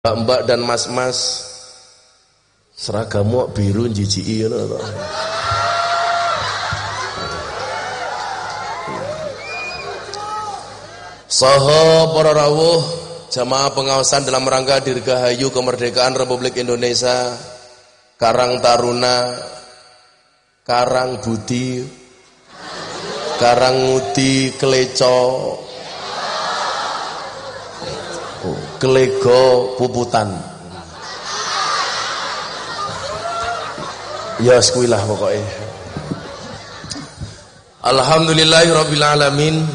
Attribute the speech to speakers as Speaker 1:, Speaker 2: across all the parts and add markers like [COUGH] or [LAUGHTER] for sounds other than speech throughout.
Speaker 1: Mbak-mbak dan mas-mas seragamu biru jijiki ngono to. Saha para rawuh jamaah pengawasan dalam rangka dirgahayu kemerdekaan Republik Indonesia Karang Taruna Karang Budi Karang Ngudi Kleco Klego Puputan. Ya sekuilah pokoknya Alhamdulillahirabbil alamin.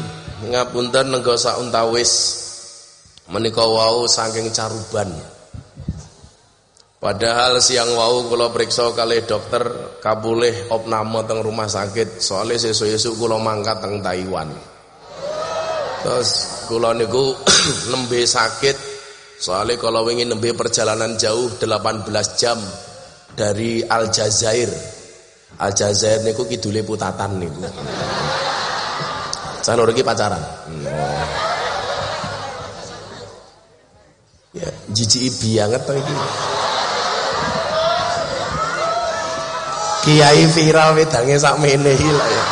Speaker 1: Ngapunten nenggo sauntawis. Menika wau saking caruban. Padahal siang wau kula periksa kali dokter kabuleh opname teng rumah sakit. Soalnya sesuk-esuk kula mangkat teng Taiwan. Terus kula niku [CLEARS THROAT] nembe sakit soalnya kalau ingin nembe perjalanan jauh 18 jam dari Aljazair Aljazair niku kidule putatan niku saya lagi pacaran. Hmm. Ya, jijik banget tuh ini. Kiai viral wedange sak mene iki lho ya.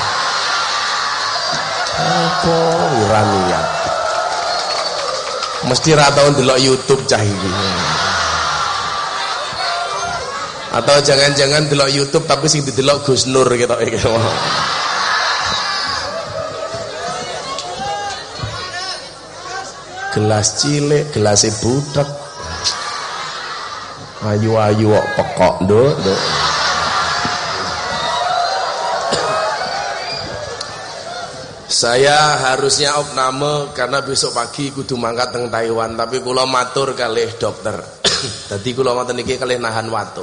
Speaker 1: Apa. Mesti ra tau ndelok YouTube cah iki. Atau jangan-jangan delok YouTube tapi sing didelok Gus Nur gitu iki. gelas cilik gelas budak ayu-ayu kok pekok nduk nduk saya harusnya opname karena besok pagi kudu mangkat teng Taiwan tapi kula matur kalih dokter [COUGHS] dadi kula ngoten iki kalih nahan watu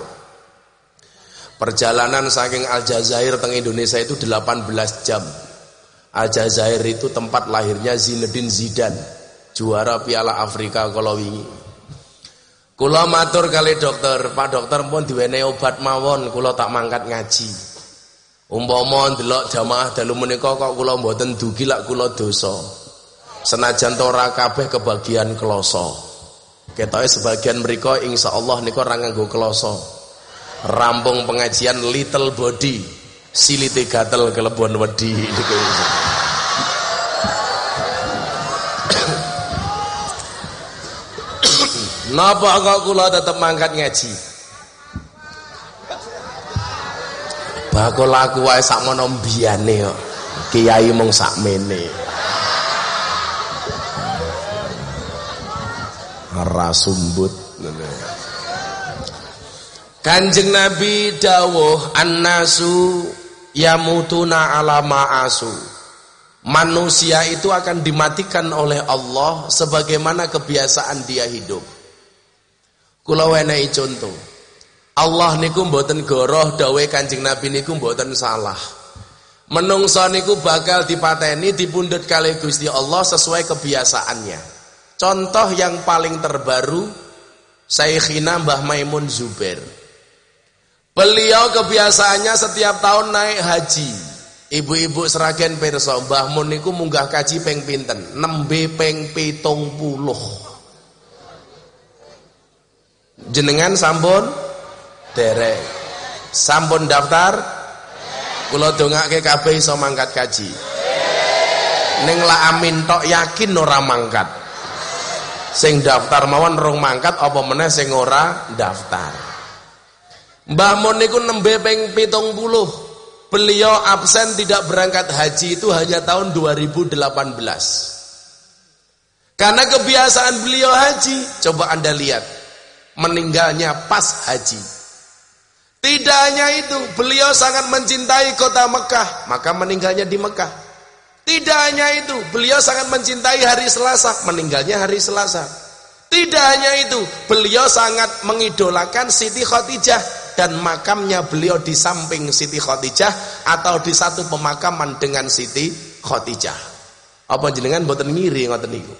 Speaker 1: perjalanan saking Aljazair teng Indonesia itu 18 jam Aljazair itu tempat lahirnya Zinedine Zidane juara Piala Afrika kalau wingi. Kula matur kali dokter, Pak dokter pun diwenehi obat mawon, kula tak mangkat ngaji. Umpama ndelok jamaah dalu menika kok kula mboten dugi lak kula dosa. Senajan to ora kabeh kebagian kloso. Ketoke sebagian mriku insyaallah nika ora nganggo kloso. Rampung pengajian little body, silite gatel kelebon wedi niku. [COUGHS] Napa kok kula tetep mangkat ngaji? Bakul aku wae sakmono mbiyane kok. Kiai mung sakmene. Ora sumbut Kanjeng Nabi dawuh annasu yamutuna ala ma'asu. Manusia itu akan dimatikan oleh Allah sebagaimana kebiasaan dia hidup. Kula wenehi contoh. Allah niku mboten goroh dawe Kanjeng Nabi niku mboten salah. Menungso niku bakal dipateni dipundhut kali Gusti Allah sesuai kebiasaannya. Contoh yang paling terbaru Sayyikhina Mbah Maimun Zubair. Beliau kebiasaannya setiap tahun naik haji. Ibu-ibu seragen perso Mbah Mun niku munggah kaji peng pinten? Nembe peng pitung puluh jenengan sampun derek. Sampun daftar? Kula dongake kabeh iso mangkat kaji. Ning la amin tok yakin ora mangkat. Sing daftar mawon rong mangkat apa meneh sing ora daftar? Mbah Mun niku nembe ping 70 beliau absen tidak berangkat haji itu hanya tahun 2018 karena kebiasaan beliau haji coba anda lihat meninggalnya pas haji. Tidak hanya itu, beliau sangat mencintai kota Mekah, maka meninggalnya di Mekah. Tidak hanya itu, beliau sangat mencintai hari Selasa, meninggalnya hari Selasa. Tidak hanya itu, beliau sangat mengidolakan Siti Khadijah dan makamnya beliau di samping Siti Khadijah atau di satu pemakaman dengan Siti Khadijah. Apa jenengan boten ngiri ngoten niku?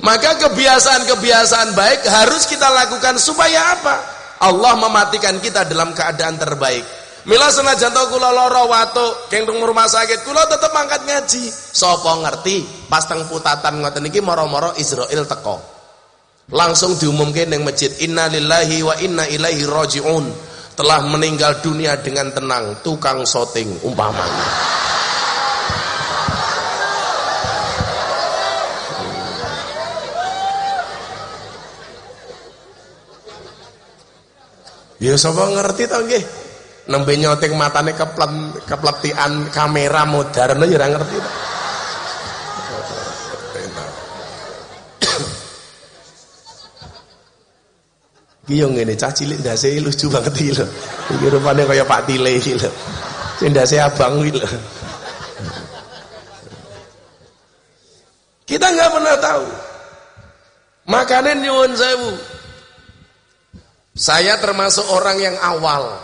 Speaker 1: Maka kebiasaan-kebiasaan baik harus kita lakukan supaya apa? Allah mematikan kita dalam keadaan terbaik. Mila senajan to kula lara watuk keng rumah sakit kula tetep mangkat ngaji. Sapa ngerti pas teng putatan ngoten iki moro-moro Israel teko. Langsung diumumkan yang masjid Inna lillahi wa inna ilaihi roji'un Telah meninggal dunia dengan tenang Tukang syuting umpamanya Ya sapa ngerti to nggih. Nembe nyoting matane keplet kepletian kamera modern ya ora ngerti. Iki yo ngene cah cilik ndase lucu banget iki lho. Iki rupane kaya Pak Tile iki lho. Sing ndase abang iki lho. Kita nggak pernah tahu. Makanya nyuwun sewu. Saya termasuk orang yang awal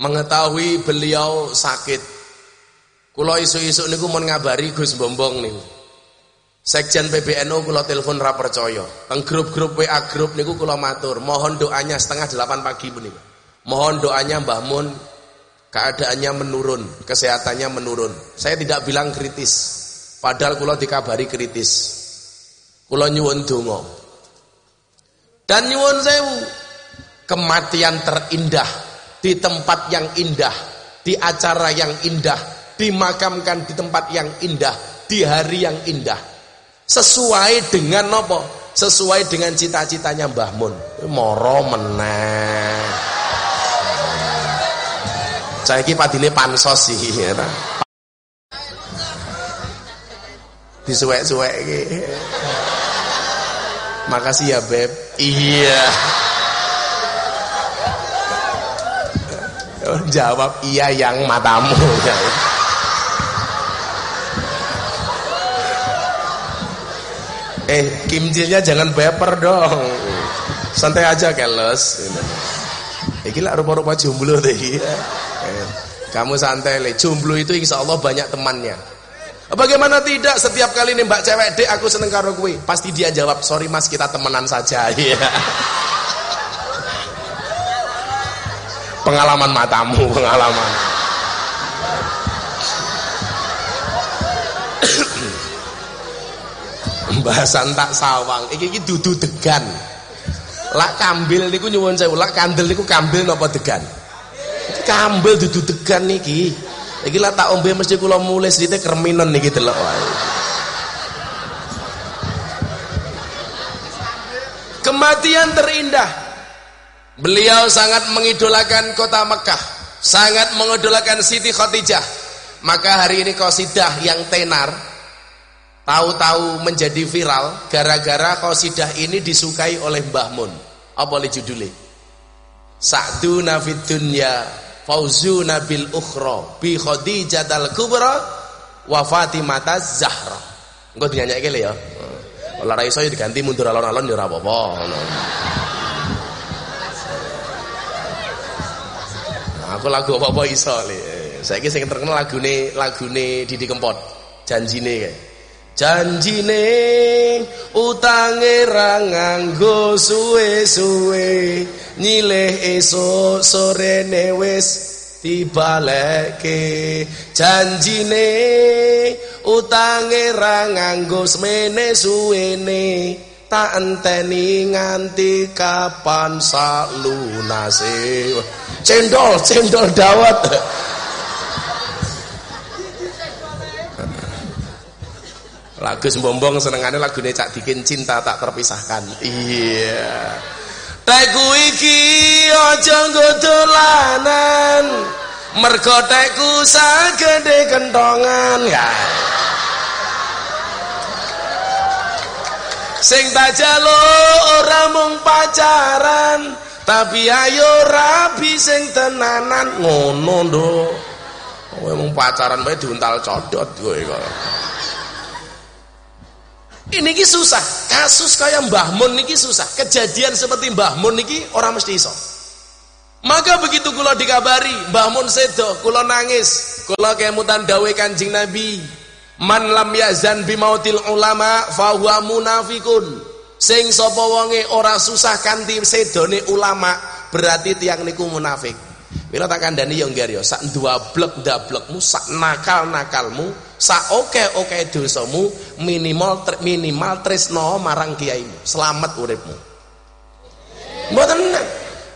Speaker 1: mengetahui beliau sakit. Kulo isu-isu niku mau ngabari Gus Bombong niku. Sekjen PBNU kulo telepon ra percaya. Teng grup-grup WA grup niku kulo matur, mohon doanya setengah delapan pagi niku. Mohon doanya Mbah Mun keadaannya menurun, kesehatannya menurun. Saya tidak bilang kritis, padahal kulo dikabari kritis. Kulo nyuwun donga. Dan nyuwun sewu, kematian terindah di tempat yang indah, di acara yang indah, dimakamkan di tempat yang indah, di hari yang indah. Sesuai dengan nopo? Sesuai dengan cita-citanya Mbah Mun. Moro meneh. Saiki padile pansos sih ya Disuwek-suwek Makasih ya Beb. Iya. Jawab iya yang matamu. eh, kimjilnya jangan baper dong. Santai aja keles. Iki lah rupa-rupa jomblo deh. Eh, kamu santai le. Jomblo itu insya Allah banyak temannya. Bagaimana tidak setiap kali nih mbak cewek dek aku seneng karo kue pasti dia jawab sorry mas kita temenan saja [LAUGHS] ya. Pengalaman matamu pengalaman. Bahasan tak sawang. Iki iki dudu degan. Lak kambil niku nyuwun sewu. Lak kandel niku kambil napa degan? Kambil dudu degan niki. Iki lak tak ombe mesti kula mulai sedite kerminen niki delok wae. Kematian terindah Beliau sangat mengidolakan kota Mekah, sangat mengidolakan Siti Khadijah. Maka hari ini kosidah yang tenar tahu-tahu menjadi viral gara-gara kosidah ini disukai oleh Mbah Mun. Apa boleh judulnya? Sa'duna fid dunya fauzuna bil ukhra bi Khadijatal kubra wa Fatimata Zahra. Engko dinyanyake ya. Ora iso ya diganti mundur alon-alon ya ora apa-apa lagu apa-apa iso le. Saiki sing terkenal lagune lagune Didi Kempot. Janjine kae. Janjine utange ra nganggo suwe-suwe nyileh esuk sorene wis dibaleke janjine utange ra nganggo semene suwene tak enteni nganti kapan salunase. Cendol cendol dawet. Lagu sembombong senengane lagune Cak Dikin cinta tak terpisahkan. Iya. Teku iki aja nggo dolanan mergo teku sagede kentongan. Ya sing tak jaluk ora mung pacaran. Tapi ayo rabi sing tenanan. Ngono ndo kowe mung pacaran wae diuntal codot kowe kok. Ini ki susah. Kasus kayak Mbah Mun niki susah. Kejadian seperti Mbah Mun niki orang mesti iso. Maka begitu kula dikabari Mbah Mun sedo kula nangis. Kula kemutan dawe Kanjeng Nabi Man lam yazan bimautil ulama fahuwa munafikun. Sing sapa ora susah kanthi sedone ulama, berarti tiang niku munafik. Mila tak kandhani yo ngger yo, sak ndablek ndablekmu, sak nakal-nakalmu, sak oke-oke dosamu, minimal minimal tresno marang kiaimu. Selamat uripmu. Mboten.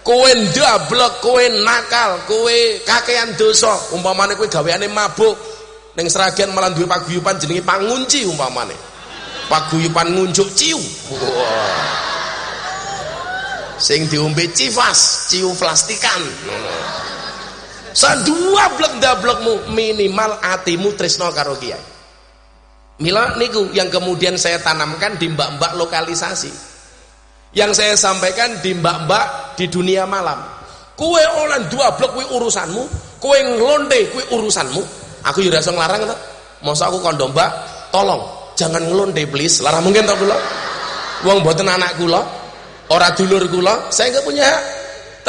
Speaker 1: Kowe ndablek, kowe nakal, kowe kakean dosa. Umpamane kowe gaweane mabuk ning seragen malah duwe paguyuban jenenge pangunci umpamane. Paguyuban ngunjuk ciu. Sing diombe cifas, ciu plastikan. Sadua blek dablekmu minimal atimu tresno karo kiai. Mila niku yang kemudian saya tanamkan di mbak-mbak lokalisasi yang saya sampaikan di mbak-mbak di dunia malam kue olan dua blok kue urusanmu kue ngelonde kue urusanmu aku juga rasa ngelarang tak masa aku kondom mbak tolong jangan ngelonde please. Larang mungkin tak kula? Uang buatan anak kula orang dulur kula saya nggak punya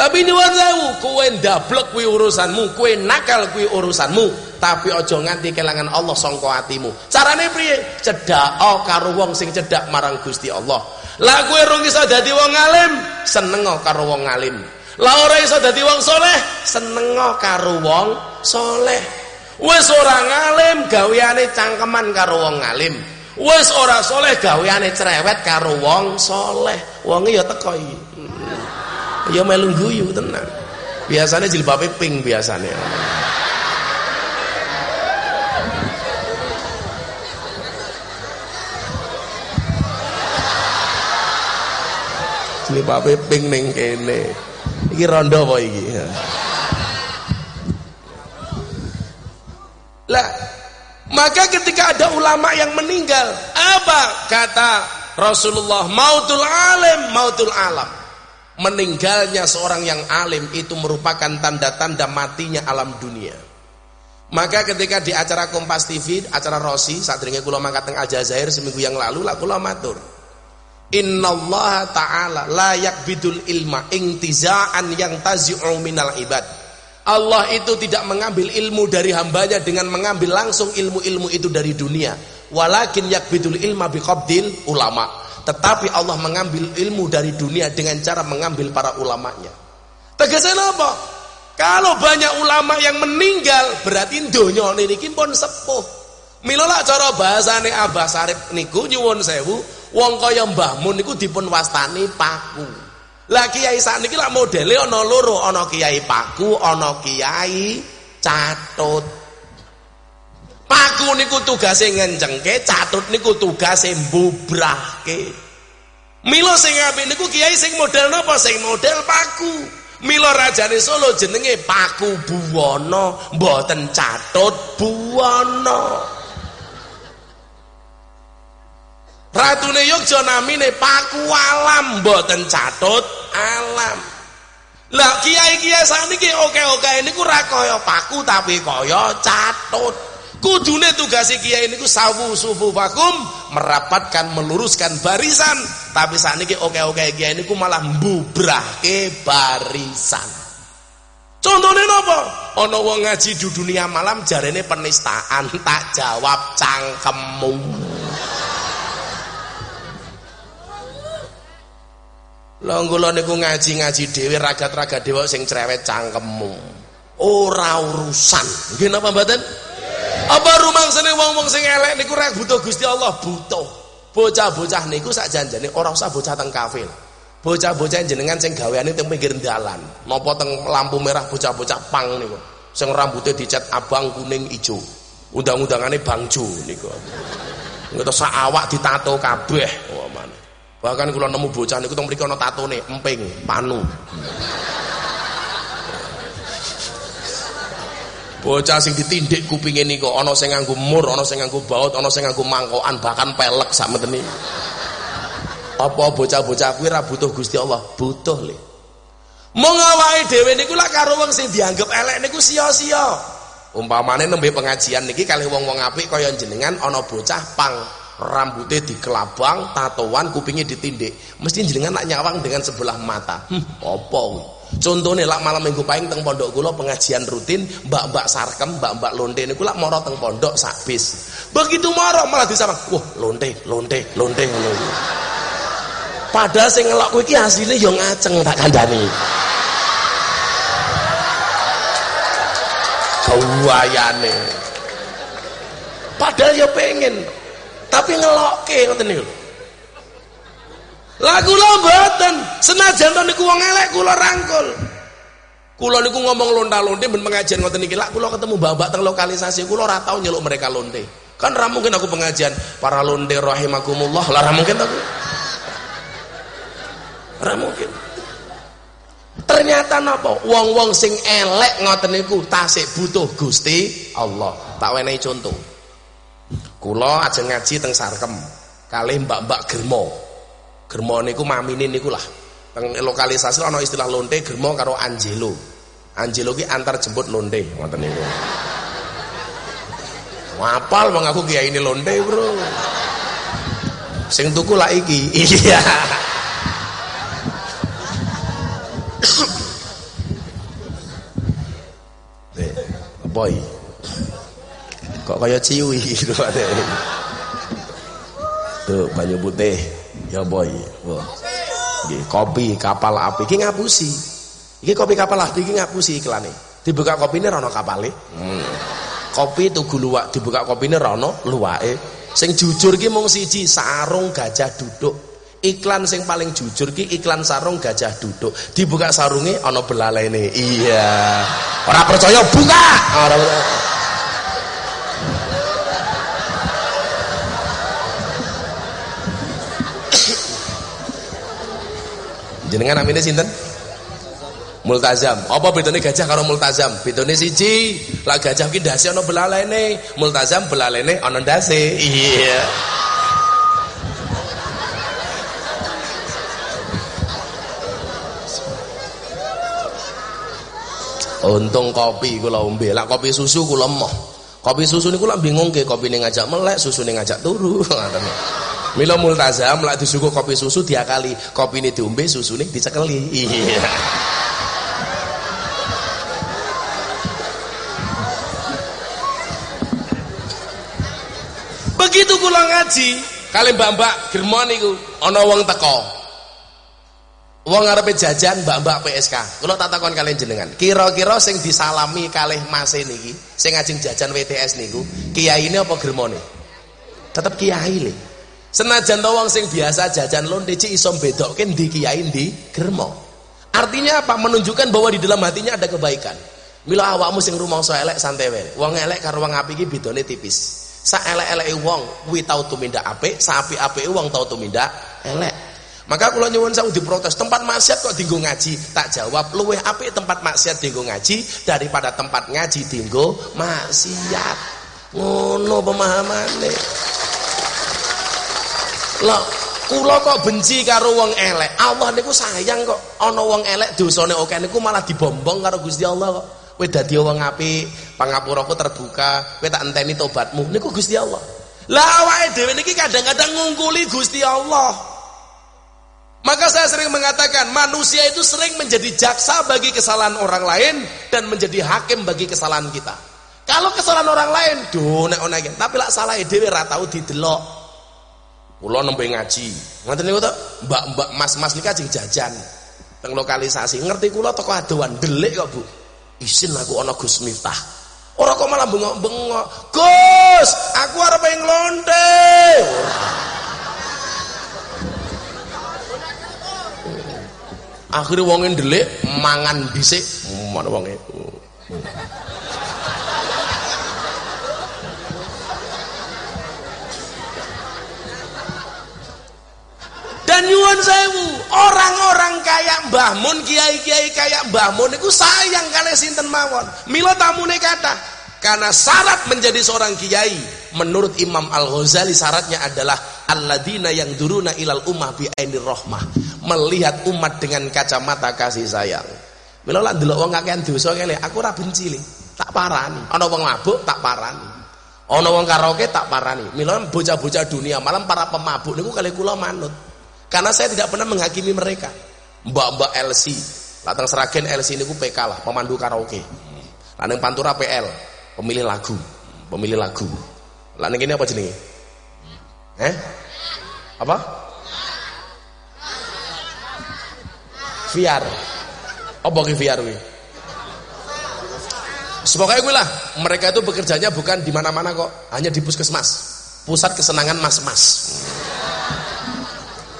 Speaker 1: tapi ini tahu kue ndablek kue urusanmu kue nakal kue urusanmu tapi ojo nganti kelangan Allah songko hatimu carane priye? Cedak oh karo wong sing cedak marang Gusti Allah. Lah kowe rung iso dadi wong alim, seneng karo wong alim. Lah ora iso dadi wong soleh, seneng karo wong soleh. Wis ora ngalim, gaweane cangkeman karo wong alim. Wis ora soleh, gaweane cerewet karo wong soleh. Wonge ya teko iki. Hmm. Ya melu guyu tenan. Biasanya jilbabe pink biasanya. Pak ping ning kene. Iki rondo apa iki? Lah, maka ketika ada ulama yang meninggal, apa kata Rasulullah? Mautul alim, mautul alam. Meninggalnya seorang yang alim itu merupakan tanda-tanda matinya alam dunia. Maka ketika di acara Kompas TV, acara Rosi, saat dringe kula mangkat teng Aljazair seminggu yang lalu, lah kula matur. Innallaha ta'ala la yakbidul ilma intiza'an yang tazi'u minal ibad. Allah itu tidak mengambil ilmu dari hambanya dengan mengambil langsung ilmu-ilmu itu dari dunia. Walakin yakbidul ilma biqabdil ulama. Tetapi Allah mengambil ilmu dari dunia dengan cara mengambil para ulamanya. Tegasnya apa? Kalau banyak ulama yang meninggal berarti donya niki pun sepuh. Milola cara bahasane Abah Sarif niku nyuwun sewu Wong niku dipun wastani paku. Lah kiai sakniki lak modele ana loro, ana kiai paku, ana kiai catut. Paku niku tugase ngencengke, catut niku tugase mbubrahke. Mila sing apik niku kiai sing model napa? Sing model paku. Mila rajane Solo jenenge Paku Buwono, mboten catut Buwono. Ratune Yogya namine Paku Alam mboten catut alam. Lah kiai-kiai saniki oke-oke niku ora kaya paku tapi kaya catut. Kudune tugas kiai niku sawu sufu vakum merapatkan meluruskan barisan, tapi saniki oke-oke kiai niku malah mbubrahke barisan. Contohnya napa? Ana wong ngaji di dunia malam jarene penistaan, tak jawab cangkemmu. Lah kula niku ngaji-ngaji dhewe ragat-ragat dewa sing cerewet cangkemmu. Ora urusan. Nggih napa mboten? Apa rumangsane wong-wong sing elek niku rek butuh Gusti Allah butuh. Bocah-bocah niku sak janjane ora usah bocah teng kafe. Bocah-bocah jenengan sing gaweane teng pinggir dalan, napa teng lampu merah bocah-bocah pang niku. Sing rambutnya dicat abang, kuning, ijo. Undang-undangane bangjo niku. Ngetos sak awak ditato kabeh. Oh, Bahkan kula nemu bocah niku teng mriki ana tatone emping, panu. Bocah sing ditindik kupinge niku ana sing nganggo mur, ana sing nganggo baut, ana sing nganggo mangkokan, bahkan pelek sak meteni. Apa bocah-bocah kuwi ora butuh Gusti Allah? Butuh le. Mong awake dhewe niku lak karo wong sing dianggap elek niku sia-sia. Umpamane nembe pengajian niki kalih wong-wong apik kaya jenengan ana bocah pang rambutnya dikelabang, tatoan, kupingnya ditindik. Mesti jenengan nak nyawang dengan sebelah mata. Hmm, apa Contohnya lak malam minggu paling teng pondok kula pengajian rutin, mbak-mbak sarkem, mbak-mbak lonte niku lak moro teng pondok sabis. Begitu moro malah disama, wah lonte, lonte, lonte ngono Padahal sing ngelok kowe iki asline ya ngaceng tak kandhani. Kawayane. Padahal ya pengen tapi ngelokke ngoten niku. Lah kula senajan to niku wong elek kula rangkul. Kula niku ngomong lonta-lonte ben pengajian ngoten niki. Lah ketemu mbak-mbak teng lokalisasi kula ora tau nyeluk mereka lonte. Kan ra mungkin aku pengajian para lonte rahimakumullah. Lah ra mungkin to. Ra mungkin. Ternyata napa? Wong-wong sing elek ngoten niku tasik butuh Gusti Allah. Tak wenehi contoh. Kula ajeng ngaji teng Sarkem kalih mbak-mbak Germo. Germo niku mamine niku lah. Teng lokalisasi ana istilah lonte germo karo Angelo. Angelo ki antar jemput lonte ngoten niku. Wapal bang aku kiai ini lonte, Bro. Sing tuku lah iki. [LAUGHS] Iya. Boy. Kok kaya ciwi [LAUGHS] gitu Tuh banyu putih ya boy. Wah. Kopi kapal api. Iki ngapusi. Iki kopi kapal api iki ngapusi iklane dibuka kopi ini rono kapale. Hmm. kopi tugu luwak dibuka kopi ini rono luwake. Sing jujur ki mung siji sarung gajah duduk. Iklan sing paling jujur ki iklan sarung gajah duduk. Dibuka sarunge ana belalene. Iya. Ora percaya buka! Ora Jenengan namine sinten? Multazam. Apa bedane gajah karo multazam? Bedane siji, lah gajah ki ndase ana belalene, multazam belalene ana ndase. Iya. Untung kopi kula ombe. Lah kopi susu kula emoh. Kopi susu niku lak bingung ke kopi ning ngajak melek, susu ning ngajak turu. [LAUGHS] Mila multazam lak disuguh kopi susu diakali, kopine diombe, susune dicekeli. Iya. Begitu kula ngaji, kali mbak-mbak Germon niku ana wong teko. Wong ngarepe jajan mbak-mbak PSK. Kula tak takon kalian jenengan, kira-kira sing disalami kalih Mas niki, sing ngajeng jajan WTS niku, ini apa germone? Tetep kiai le. Senajan to wong sing biasa jajan lonte cik iso bedokke ndi kiai ndi germo. Artinya apa? Menunjukkan bahwa di dalam hatinya ada kebaikan. Mila awakmu sing rumangsa elek santai wae. Wong elek karo wong apik iki bedane tipis. Sa elek-eleke wong kuwi tau tumindak apik, sa apik-apike wong tau tumindak elek. Maka kula nyuwun saya diprotes, tempat maksiat kok dinggo ngaji? Tak jawab, luweh apik tempat maksiat dinggo ngaji daripada tempat ngaji dinggo maksiat. Ngono pemahamane. Lah kula kok benci karo wong elek. Allah niku sayang kok. Ana wong elek dosane oke niku malah dibombong karo Gusti Allah kok. Kowe dadi wong apik, pangapuraku terbuka, kowe tak enteni tobatmu. Niku Gusti Allah. Lah awake dhewe niki kadang-kadang ngungkuli Gusti Allah. Maka saya sering mengatakan manusia itu sering menjadi jaksa bagi kesalahan orang lain dan menjadi hakim bagi kesalahan kita. Kalau kesalahan orang lain, duh nek tapi lak salah dhewe ora tau didelok. Kula nembe ngaji. Ngoten niku to, mbak-mbak mas-mas niki ajeng jajan teng lokalisasi. Ngerti kula teko adoan delik kok, Bu. Isin aku ana Gus Miftah. Ora kok malah bengok-bengok. Gus, aku arep nglonte. Akhirnya wonge ndelik mangan dhisik, mana wonge. Dan nyuwun sewu, orang-orang kayak Mbah Mun, kiai-kiai kayak Mbah Mun itu sayang kali sinten mawon. Mila tamune kata, karena syarat menjadi seorang kiai menurut Imam Al-Ghazali syaratnya adalah alladzina yang duruna ilal ummah bi ainir rahmah, melihat umat dengan kacamata kasih sayang. Mila lah ndelok wong kakean dosa kele, aku ora benci tak parani. Ana wong mabuk tak parani. Ana wong karaoke tak parani. Mila bocah-bocah dunia malam para pemabuk niku kali kula manut. Karena saya tidak pernah menghakimi mereka. Mbak-mbak LC, latang seragen LC ini ku PK lah, pemandu karaoke. Laneng pantura PL, pemilih lagu, pemilih lagu. Laneng ini apa jenenge? Eh? Apa? VR. Apa ki VR kuwi? Semoga gue lah, mereka itu bekerjanya bukan di mana-mana kok, hanya di puskesmas, pusat kesenangan mas-mas.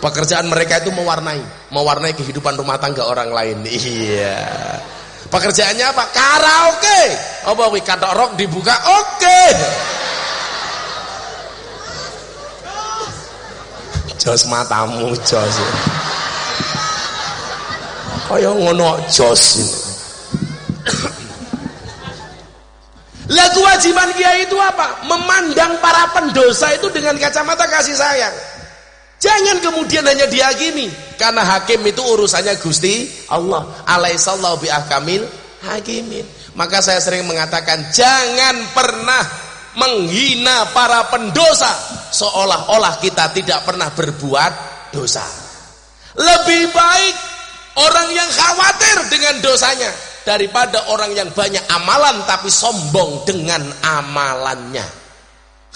Speaker 1: Pekerjaan mereka itu mewarnai, mewarnai kehidupan rumah tangga orang lain. Iya. Pekerjaannya apa? Karaoke. Apa wi katok rok dibuka? Oke. Okay. Jos matamu, jos. Kaya ngono jos. Lah kewajiban kiai itu apa? Memandang para pendosa itu dengan kacamata kasih sayang. Jangan kemudian hanya dihakimi karena hakim itu urusannya Gusti Allah. Alaihissallahu biahkamil hakimin. Maka saya sering mengatakan jangan pernah menghina para pendosa seolah-olah kita tidak pernah berbuat dosa. Lebih baik orang yang khawatir dengan dosanya daripada orang yang banyak amalan tapi sombong dengan amalannya.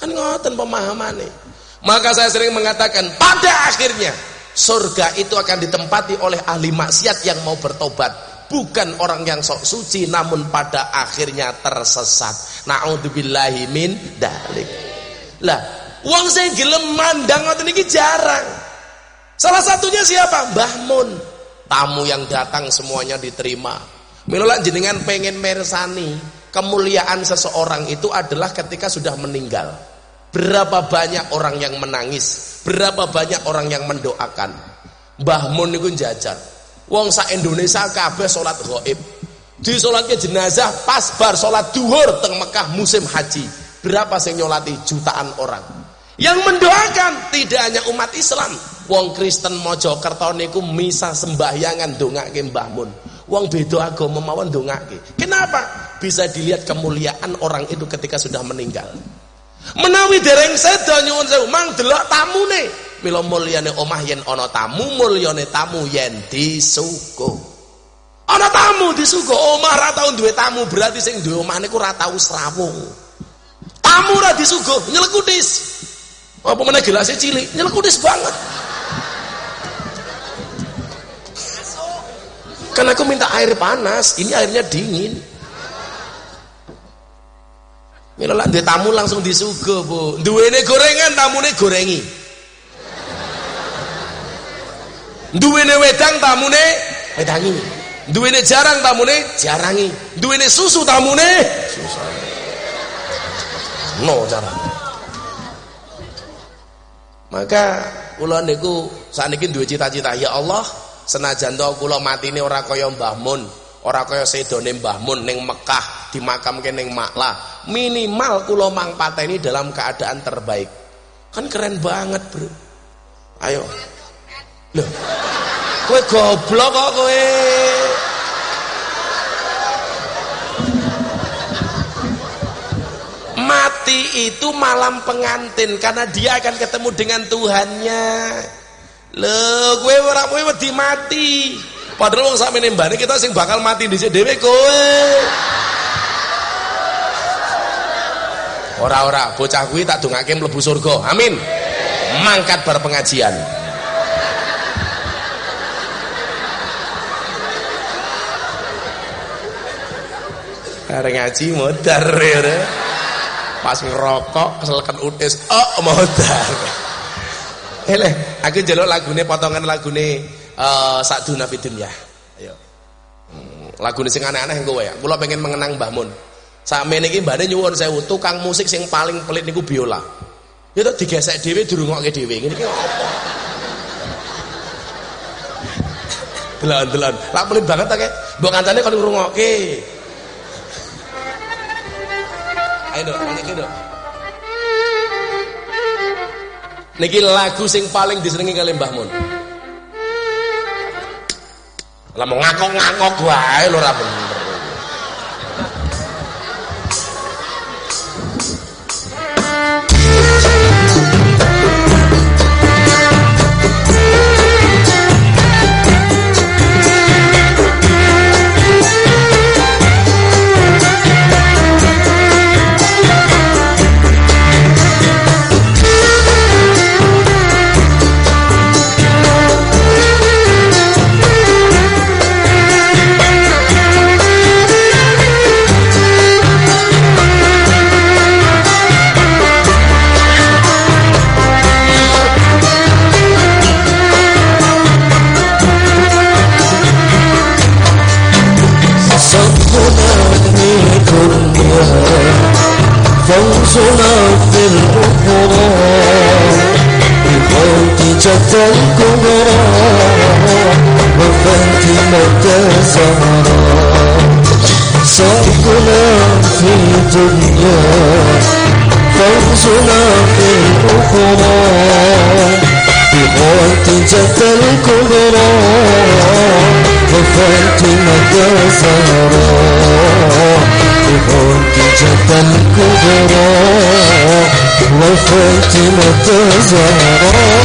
Speaker 1: Kan ngoten pemahamannya. Maka saya sering mengatakan pada akhirnya surga itu akan ditempati oleh ahli maksiat yang mau bertobat. Bukan orang yang sok suci namun pada akhirnya tersesat. Na'udzubillahi min dalik. Lah, uang saya gelem mandang ngoten iki jarang. Salah satunya siapa? Mbah Mun. Tamu yang datang semuanya diterima. Mila jenengan pengen mersani kemuliaan seseorang itu adalah ketika sudah meninggal. Berapa banyak orang yang menangis, berapa banyak orang yang mendoakan. Mbah Mun niku jajan. Wong sak Indonesia kabeh salat gaib. Di salatnya jenazah pas bar salat duhur teng Mekah musim haji. Berapa sing nyolati jutaan orang. Yang mendoakan tidak hanya umat Islam. Wong Kristen Mojokerto niku misa sembahyangan dongake Mbah Mun. Wong beda agama mawon dongake. Kenapa? Bisa dilihat kemuliaan orang itu ketika sudah meninggal. Menawi dereng seda nyuwun sewu, mang delok tamune. Mila mulyane omah yen ana tamu, mulyane tamu yen disuguh. Ana tamu disuguh, omah ra tau duwe tamu, berarti sing duwe omah niku ra tau srawung. Tamu ra disuguh, nyelekutis. Apa meneh gelasnya cilik, nyelekutis banget. Kan aku minta air panas, ini airnya dingin. Mila lak tamu langsung disuguh, Bu. Duwene gorengan, tamune gorengi. Duwene wedang, tamune wedangi. Duwene jarang, tamune jarangi. Duwene susu, tamune susu. No jarang. Maka kula niku sakniki duwe cita-cita, ya Allah, senajan to kula matine ora kaya Mbah Mun, ora kaya sedone Mbah Mun ning Mekah dimakamke ning Maklah. Minimal kulo mang pateni dalam keadaan terbaik. Kan keren banget bro. Ayo. Loh. Kue goblok kok kue mati itu malam pengantin karena dia akan ketemu dengan Tuhannya. Loh kue ora kue wedi mati padahal wong sakmene mbane kita sing bakal mati dhisik dhewe kowe Ora-ora, bocah kuwi tak dongake mlebu surga. Amin. Mangkat bar pengajian. Arek ngaji modar ya. Pas ngerokok keselkan utis, oh modar. Eleh, aku jaluk lagune potongan lagune uh, Sakduna Fidin ya. Ayo. Hmm, lagune sing aneh-aneh kowe ya. Kula pengen mengenang Mbah Mun. Sakmene iki mbane nyuwun sewu tukang musik sing paling pelit niku biola. Ya to digesek dhewe dirungokke dhewe. Ngene iki? Delan-delan. Lah pelit banget ta kek. Mbok kancane kon ngrungokke. Ayo dok, niki dok. Niki lagu sing paling disenengi kali Mbah Mun. Lah mau ngakok-ngakok wae lho ra bener. Dil gözlerim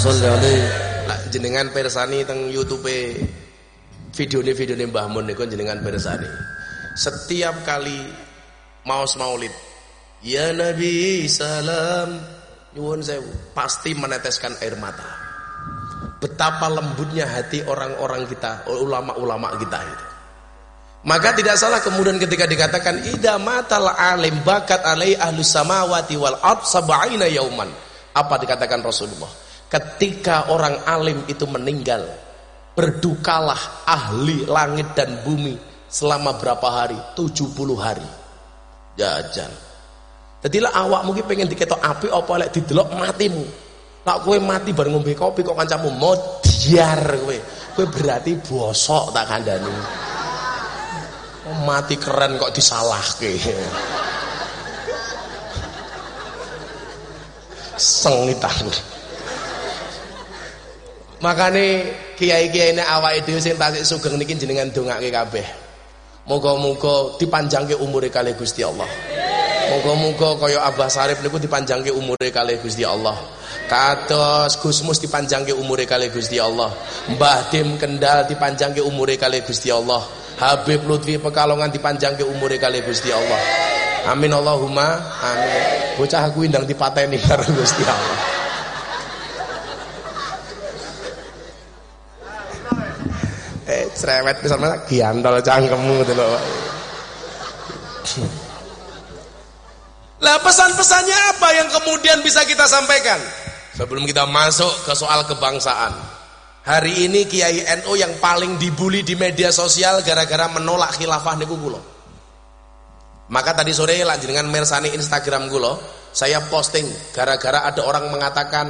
Speaker 1: sholli
Speaker 2: ya, alaihi.
Speaker 1: Lah jenengan persani teng YouTube videone-videone Mbah Mun niku jenengan persani. Setiap kali maos maulid, ya Nabi salam nyuwun sewu, pasti meneteskan air mata. Betapa lembutnya hati orang-orang kita, ulama-ulama kita itu. Maka tidak salah kemudian ketika dikatakan ida matal alim bakat alai ahlus samawati wal ard sab'ina yauman. Apa dikatakan Rasulullah? Ketika orang alim itu meninggal, berdukalah ahli langit dan bumi selama berapa hari? 70 hari. Jajan. Jadilah awak mungkin pengen diketok api apa lek didelok matimu. Lah kowe mati bareng ngombe kopi kok kancamu modiar kowe. Kowe berarti bosok tak kandhani. Oh, mati keren kok disalahke. Sengit aku. Makane kiai-kiai ini awake dhewe sing tasik sugeng niki jenengan dongake kabeh. Muga-muga dipanjangke umure kalih Gusti Allah. Muga-muga kaya Abah Sarif niku dipanjangke umure kalih Gusti Allah. Kados Gusmus dipanjangke umure kalih Gusti Allah. Mbah Dim Kendal dipanjangke umure kalih Gusti Allah. Habib Lutfi Pekalongan dipanjangke umure kalih Gusti Allah. Amin Allahumma amin. Bocah aku ndang dipateni karo Gusti Allah. Cerewet pisan mana giantol cangkemmu gitu loh. Lah pesan-pesannya apa yang kemudian bisa kita sampaikan? Sebelum kita masuk ke soal kebangsaan. Hari ini Kiai NU yang paling dibully di media sosial gara-gara menolak khilafah niku kula. Maka tadi sore dengan mersani Instagram kula, saya posting gara-gara ada orang mengatakan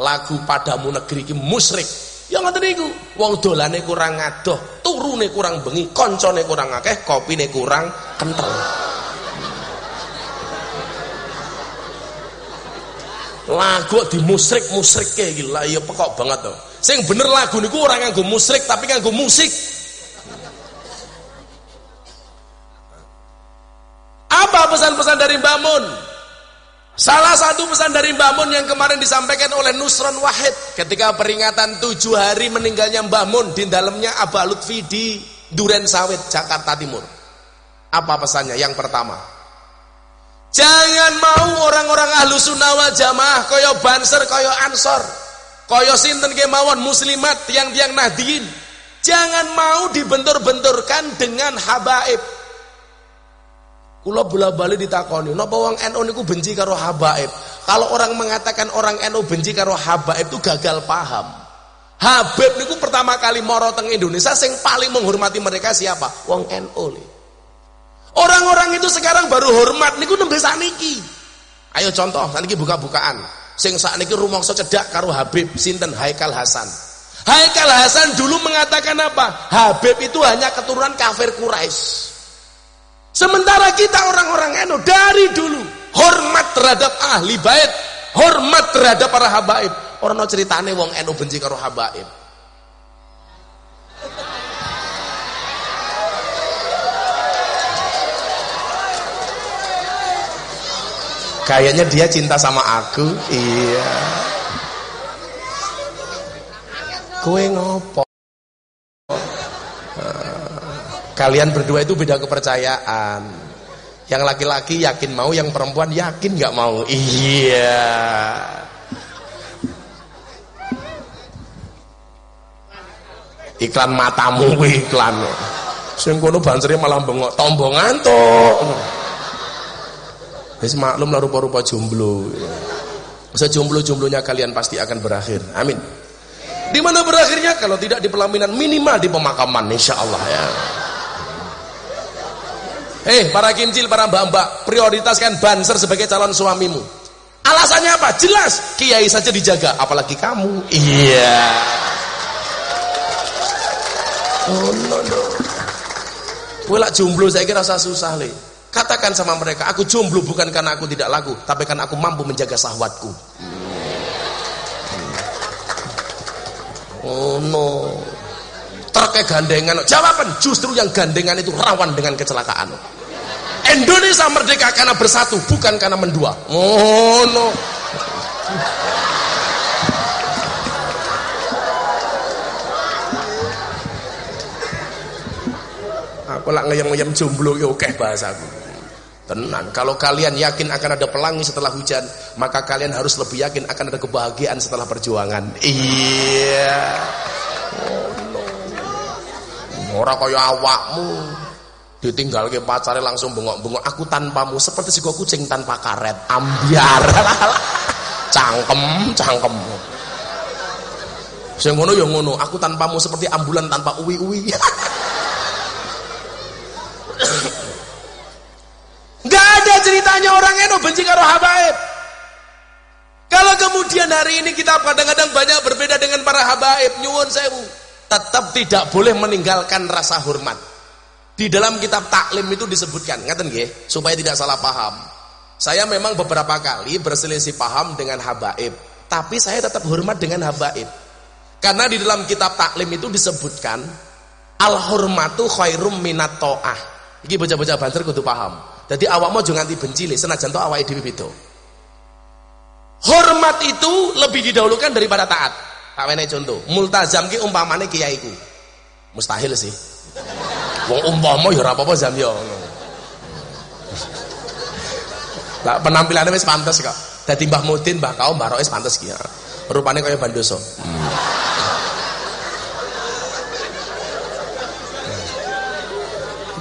Speaker 1: lagu padamu negeri ki musyrik. Ya ngoten niku. Wong dolane kurang ngadoh, turune kurang bengi, koncone kurang akeh, kopine kurang kental. Lagu di musrik musrik kayak gila, ya pekok banget tuh. Sing bener lagu niku orang nganggo musrik tapi nganggo musik. Apa pesan-pesan dari Mbak Mun? Salah satu pesan dari Mbah Mun yang kemarin disampaikan oleh Nusron Wahid ketika peringatan tujuh hari meninggalnya Mbah Mun di dalamnya Abah Lutfi di Duren Sawit, Jakarta Timur. Apa pesannya? Yang pertama, jangan mau orang-orang ahlu sunnah wal jamaah koyo banser, koyo ansor, koyo sinten kemawon muslimat, tiang-tiang nahdiin. Jangan mau dibentur-benturkan dengan habaib. Kula bola-bali ditakoni, napa wong NU niku benci karo habaib? Kalau orang mengatakan orang NU benci karo habaib itu gagal paham. Habib niku pertama kali moro teng Indonesia sing paling menghormati mereka siapa? Wong NU li. Orang-orang itu sekarang baru hormat niku nembe saniki. Ayo contoh, saniki buka-bukaan. Sing sakniki rumangsa cedak karo Habib sinten Haikal Hasan. Haikal Hasan dulu mengatakan apa? Habib itu hanya keturunan kafir Quraisy. Sementara kita orang-orang NU dari dulu hormat terhadap ahli bait, hormat terhadap para habaib. Orang ceritane wong NU benci karo habaib. Kayaknya dia cinta sama aku. Iya. Kue ngopo? Kalian berdua itu beda kepercayaan. Yang laki-laki yakin mau, yang perempuan yakin nggak mau. Iya. Iklan matamu iklan. Sing kono bansere malah bengok tombong ngantuk. Wis maklum lah rupa-rupa jomblo. Sejomblo-jomblonya kalian pasti akan berakhir. Amin. Di mana berakhirnya? Kalau tidak di pelaminan minimal di pemakaman insya Allah ya. Eh para kimcil, para mbak-mbak Prioritaskan banser sebagai calon suamimu. Alasannya apa? Jelas Kiai saja dijaga Apalagi kamu. Iya. Oh no no. Jomblo saya kira rasa susah le. Katakan sama mereka Aku jomblo bukan karena aku tidak laku Tapi karena aku mampu menjaga sahwatku. Oh no Terkait gandengan Jawaban justru yang gandengan itu rawan dengan kecelakaan Indonesia merdeka karena bersatu, bukan karena mendua. Oh no. Aku lah ngeyem-ngeyem jomblo ya oke bahasaku. Tenang, kalau kalian yakin akan ada pelangi setelah hujan, maka kalian harus lebih yakin akan ada kebahagiaan setelah perjuangan. Iya. Oh. Ora kaya awakmu. Ditinggal ke pacarnya langsung bengok-bengok. Aku tanpamu seperti si kucing tanpa karet. Ambiar. [LAUGHS] Cangkem cangkem. Saya ngono ya ngono. Aku tanpamu seperti ambulan tanpa uwi-uwi. [COUGHS] Nggak ada ceritanya orang eno benci karo habaib. Kalau kemudian hari ini kita kadang-kadang banyak berbeda dengan para habaib nyuwun sewu tetap tidak boleh meninggalkan rasa hormat di dalam kitab taklim itu disebutkan, ngaten nggih, supaya tidak salah paham. Saya memang beberapa kali berselisih paham dengan habaib, tapi saya tetap hormat dengan habaib. Karena di dalam kitab taklim itu disebutkan al hormatu khairum minat to'ah. Iki bocah-bocah banter kudu paham. Jadi awak mau jangan benci le, senajan to awake dhewe. Hormat itu lebih didahulukan daripada taat. Tak contoh, multazam ki umpamane kiaiku. Mustahil sih. Wong umpama ya ora apa-apa jam yo. Lah penampilannya wis pantes kok. Dadi Mbah Mudin, Mbah Kaum, Mbah Rois pantes ki. Rupane kaya Bandoso. Hmm.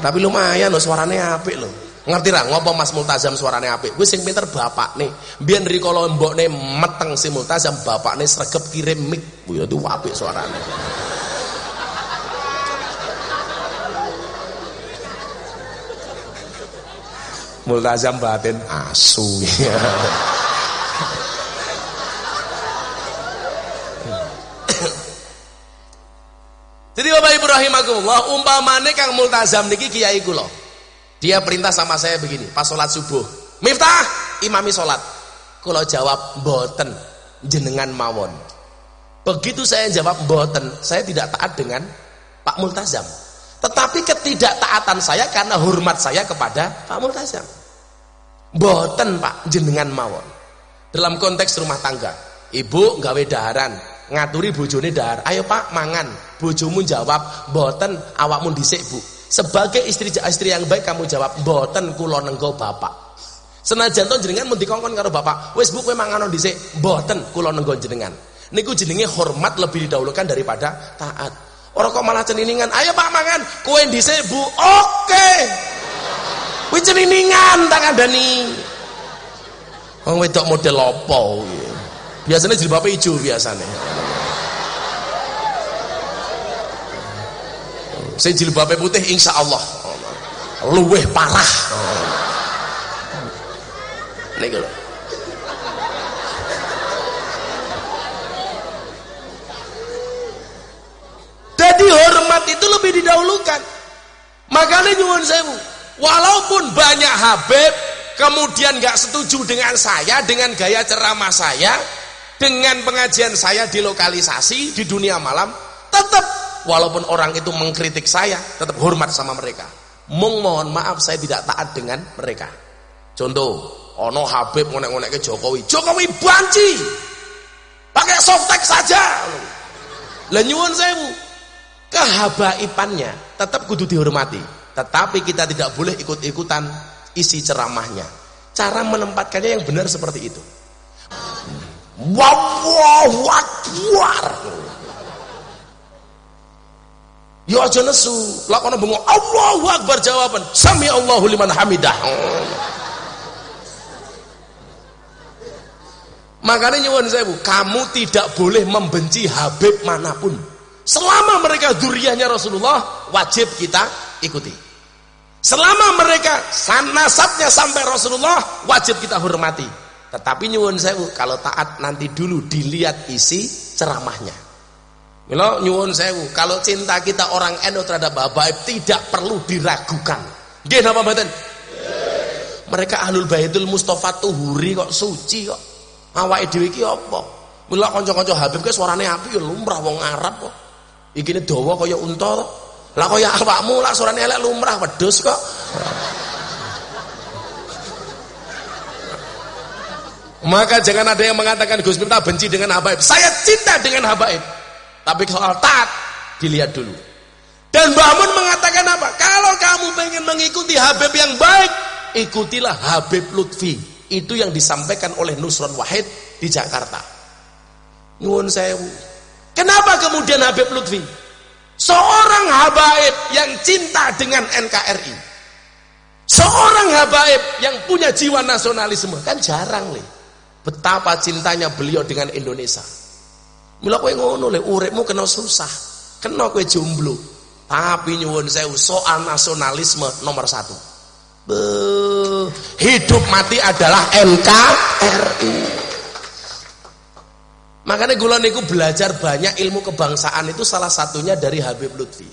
Speaker 1: Tapi lumayan loh suaranya apik loh. Ngerti ra ngopo Mas Multazam suarane apik? Kuwi sing pinter bapakne. Mbiyen rikala mbokne meteng si Multazam bapakne sregep kirim mic. Ya itu apik suarane. multazam batin asu. Jadi Bapak Ibu rahimahullah, umpamane Kang Multazam niki kiai kula. Dia perintah sama saya begini, pas sholat subuh. Miftah, imami sholat. Kula jawab mboten, jenengan mawon. Begitu saya jawab mboten, saya tidak taat dengan Pak Multazam. Tetapi ketidaktaatan saya karena hormat saya kepada Pak Multazam. Mboten Pak, jenengan mawon. Dalam konteks rumah tangga, ibu gawe daharan, ngaturi bojone dahar. Ayo Pak, mangan. Bojomu jawab, "Mboten, awakmu dhisik, Bu." Sebagai istri-istri yang baik kamu jawab, "Mboten kula nenggo Bapak." Senajan to jenengan mun dikongkon karo bapak, wis Bu kowe mangan dhisik, mboten kula nenggo jenengan. Niku jenenge hormat lebih didahulukan daripada taat. Orang kok malah ceniningan, ayo Pak mangan, kue dhisik Bu. Oke. Kuwi ceniningan tak kandhani. Wong wedok model apa kuwi? Biasanya jilbabe ijo biasanya. Saya jilbabe putih insya Allah luweh parah. Niku. Jadi hormat itu lebih didahulukan. Makanya nyuwun sewu. Walaupun banyak Habib kemudian nggak setuju dengan saya, dengan gaya ceramah saya, dengan pengajian saya di lokalisasi di dunia malam, tetap walaupun orang itu mengkritik saya, tetap hormat sama mereka. Mohon maaf saya tidak taat dengan mereka. Contoh, ono Habib ngonek-ngonek ke Jokowi. Jokowi banci. Pakai softtek saja. Lah nyuwun sewu. Kehabaipannya tetap kudu dihormati. Tetapi kita tidak boleh ikut-ikutan isi ceramahnya. Cara menempatkannya yang benar seperti itu. Wallahu akbar. Ya aja nesu, lakono bengok Allahu akbar jawaban. Sami Allahu liman hamidah. Makanya nyuwun sewu, kamu tidak boleh membenci Habib mana pun. Selama mereka duriahnya Rasulullah, wajib kita ikuti. Selama mereka nasabnya sampai Rasulullah, wajib kita hormati. Tetapi nyuwun sewu, kalau taat nanti dulu dilihat isi ceramahnya. Milo nyuwun sewu, kalau cinta kita orang NU terhadap Bapak tidak perlu diragukan. Nggih napa mboten? Mereka ahlul baitul Mustafa tuhuri kok suci kok. Awake dhewe iki apa? Mila kanca-kanca Habib ke suarane apik ya lumrah wong Arab kok. Iki dawa kaya unta. Lah kaya awakmu lah suarane elek lumrah wedhus kok. Maka jangan ada yang mengatakan Gus Miftah benci dengan habaib. Saya cinta dengan habaib. Tapi soal taat dilihat dulu. Dan Mbah Mun mengatakan apa? Kalau kamu pengen mengikuti Habib yang baik, ikutilah Habib Lutfi. Itu yang disampaikan oleh Nusron Wahid di Jakarta. Nyuwun sewu. Kenapa kemudian Habib Lutfi? Seorang habaib yang cinta dengan NKRI. Seorang habaib yang punya jiwa nasionalisme. Kan jarang nih. Betapa cintanya beliau dengan Indonesia. Mila kowe ngono le, uripmu kena susah. Kena kowe jomblo. Tapi nyuwun sewu soal nasionalisme nomor satu. Beuh, hidup mati adalah NKRI. Makanya gula niku belajar banyak ilmu kebangsaan itu salah satunya dari Habib Lutfi.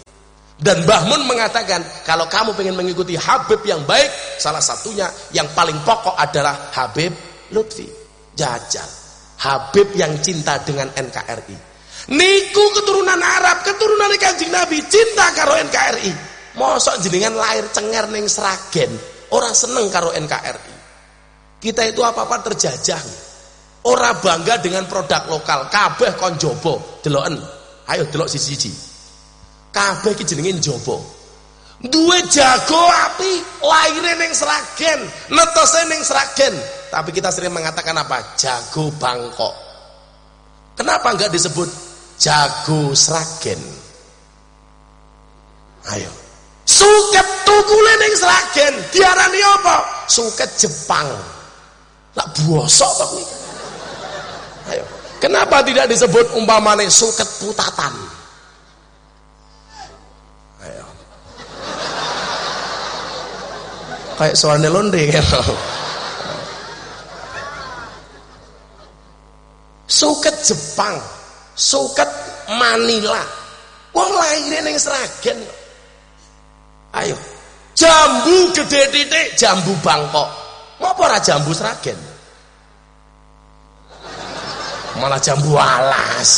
Speaker 1: Dan Mbah Mun mengatakan kalau kamu pengen mengikuti Habib yang baik, salah satunya yang paling pokok adalah Habib Lutfi. Jajal. Habib yang cinta dengan NKRI. Niku keturunan Arab, keturunan Kanjeng Nabi, cinta karo NKRI. Mosok jenengan lahir cenger ning Sragen, orang seneng karo NKRI. Kita itu apa-apa terjajah. Ora bangga dengan produk lokal, kabeh kon jobo, deloken. Ayo delok siji-siji. Kabeh iki jenenge jobo. Duwe jago api, lahir ning Sragen, netose ning Sragen. Tapi kita sering mengatakan apa? Jago Bangkok. Kenapa enggak disebut jago Sragen? Ayo. Suket tukule ning Sragen, diarani apa? Suket Jepang. Lah bosok kuwi. Ayo. Kenapa tidak disebut umpamane suket putatan? Ayo. Kayak suarane londe kan. Suket Jepang, suket Manila. Wong lahirnya ning Sragen. Ayo. Jambu gede titik, jambu Bangkok. Ngopo ora jambu Sragen? Malah jambu alas.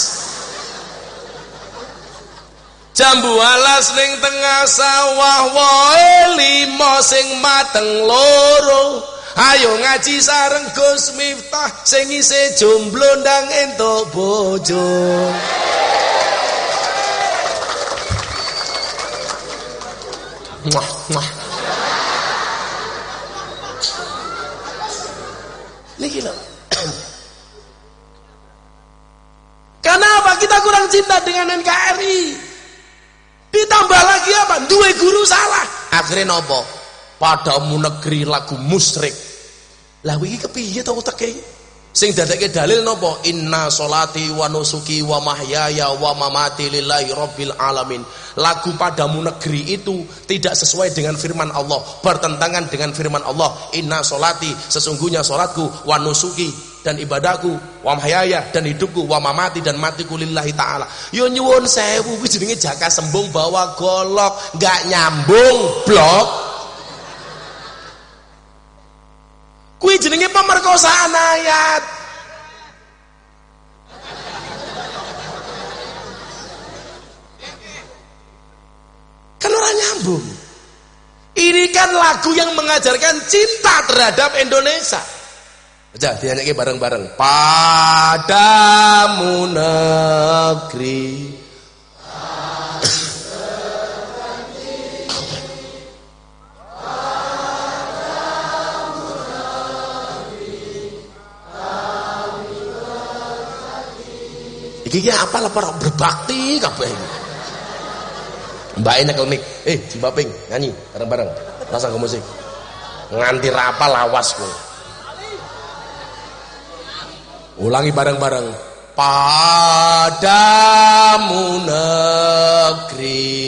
Speaker 1: Jambu alas ning tengah sawah wae limo sing mateng loro. Ayo ngaji sareng Gus Miftah sing isih jomblo ndang entuk bojo. Muah, muah. Niki lho. Kenapa kita kurang cinta dengan NKRI? Ditambah lagi apa? Dua guru salah. Akhirnya nopo? Padamu negeri lagu musrik. Lah iki kepiye to uteke? Sing dadekke dalil nopo? Inna solati wa nusuki wa mahyaya wa mamati lillahi rabbil alamin. Lagu padamu negeri itu tidak sesuai dengan firman Allah, bertentangan dengan firman Allah. Inna solati sesungguhnya solatku wa nusuki dan ibadahku wa mahyaya dan hidupku wa mamati dan matiku lillahi taala. Yo nyuwun sewu kuwi jenenge jaka sembung bawa golok, nggak nyambung blok. Kuwi jenenge pemerkosaan ayat. Kan orang nyambung. Ini kan lagu yang mengajarkan cinta terhadap Indonesia. Aja dinyanyi bareng-bareng. Padamu negeri. Iki ki apa lah para berbakti kabeh iki. Mbak enak mik. Eh, si Baping nyanyi bareng-bareng. Rasa ke musik. Nganti rapal lawas kowe. Ulangi bareng-bareng. Padamu negeri.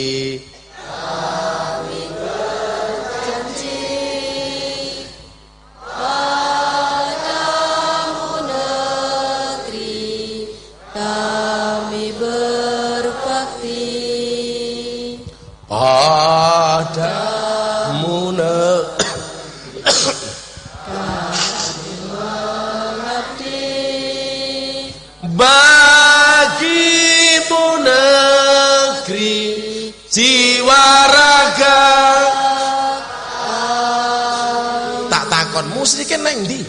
Speaker 1: Neng di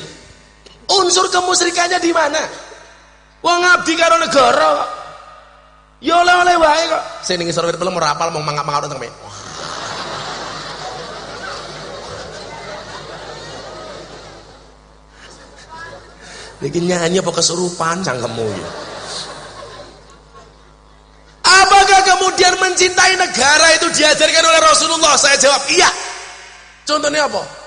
Speaker 1: unsur kemusrikannya di mana wong abdi karo negara kok ya oleh-oleh wae kok sing ning isor film ora apal mong mangap-mangap teng Niki nyanyi apa kesurupan cangkemmu ya. Apakah kemudian mencintai negara itu diajarkan oleh Rasulullah? Saya jawab iya. Contohnya apa?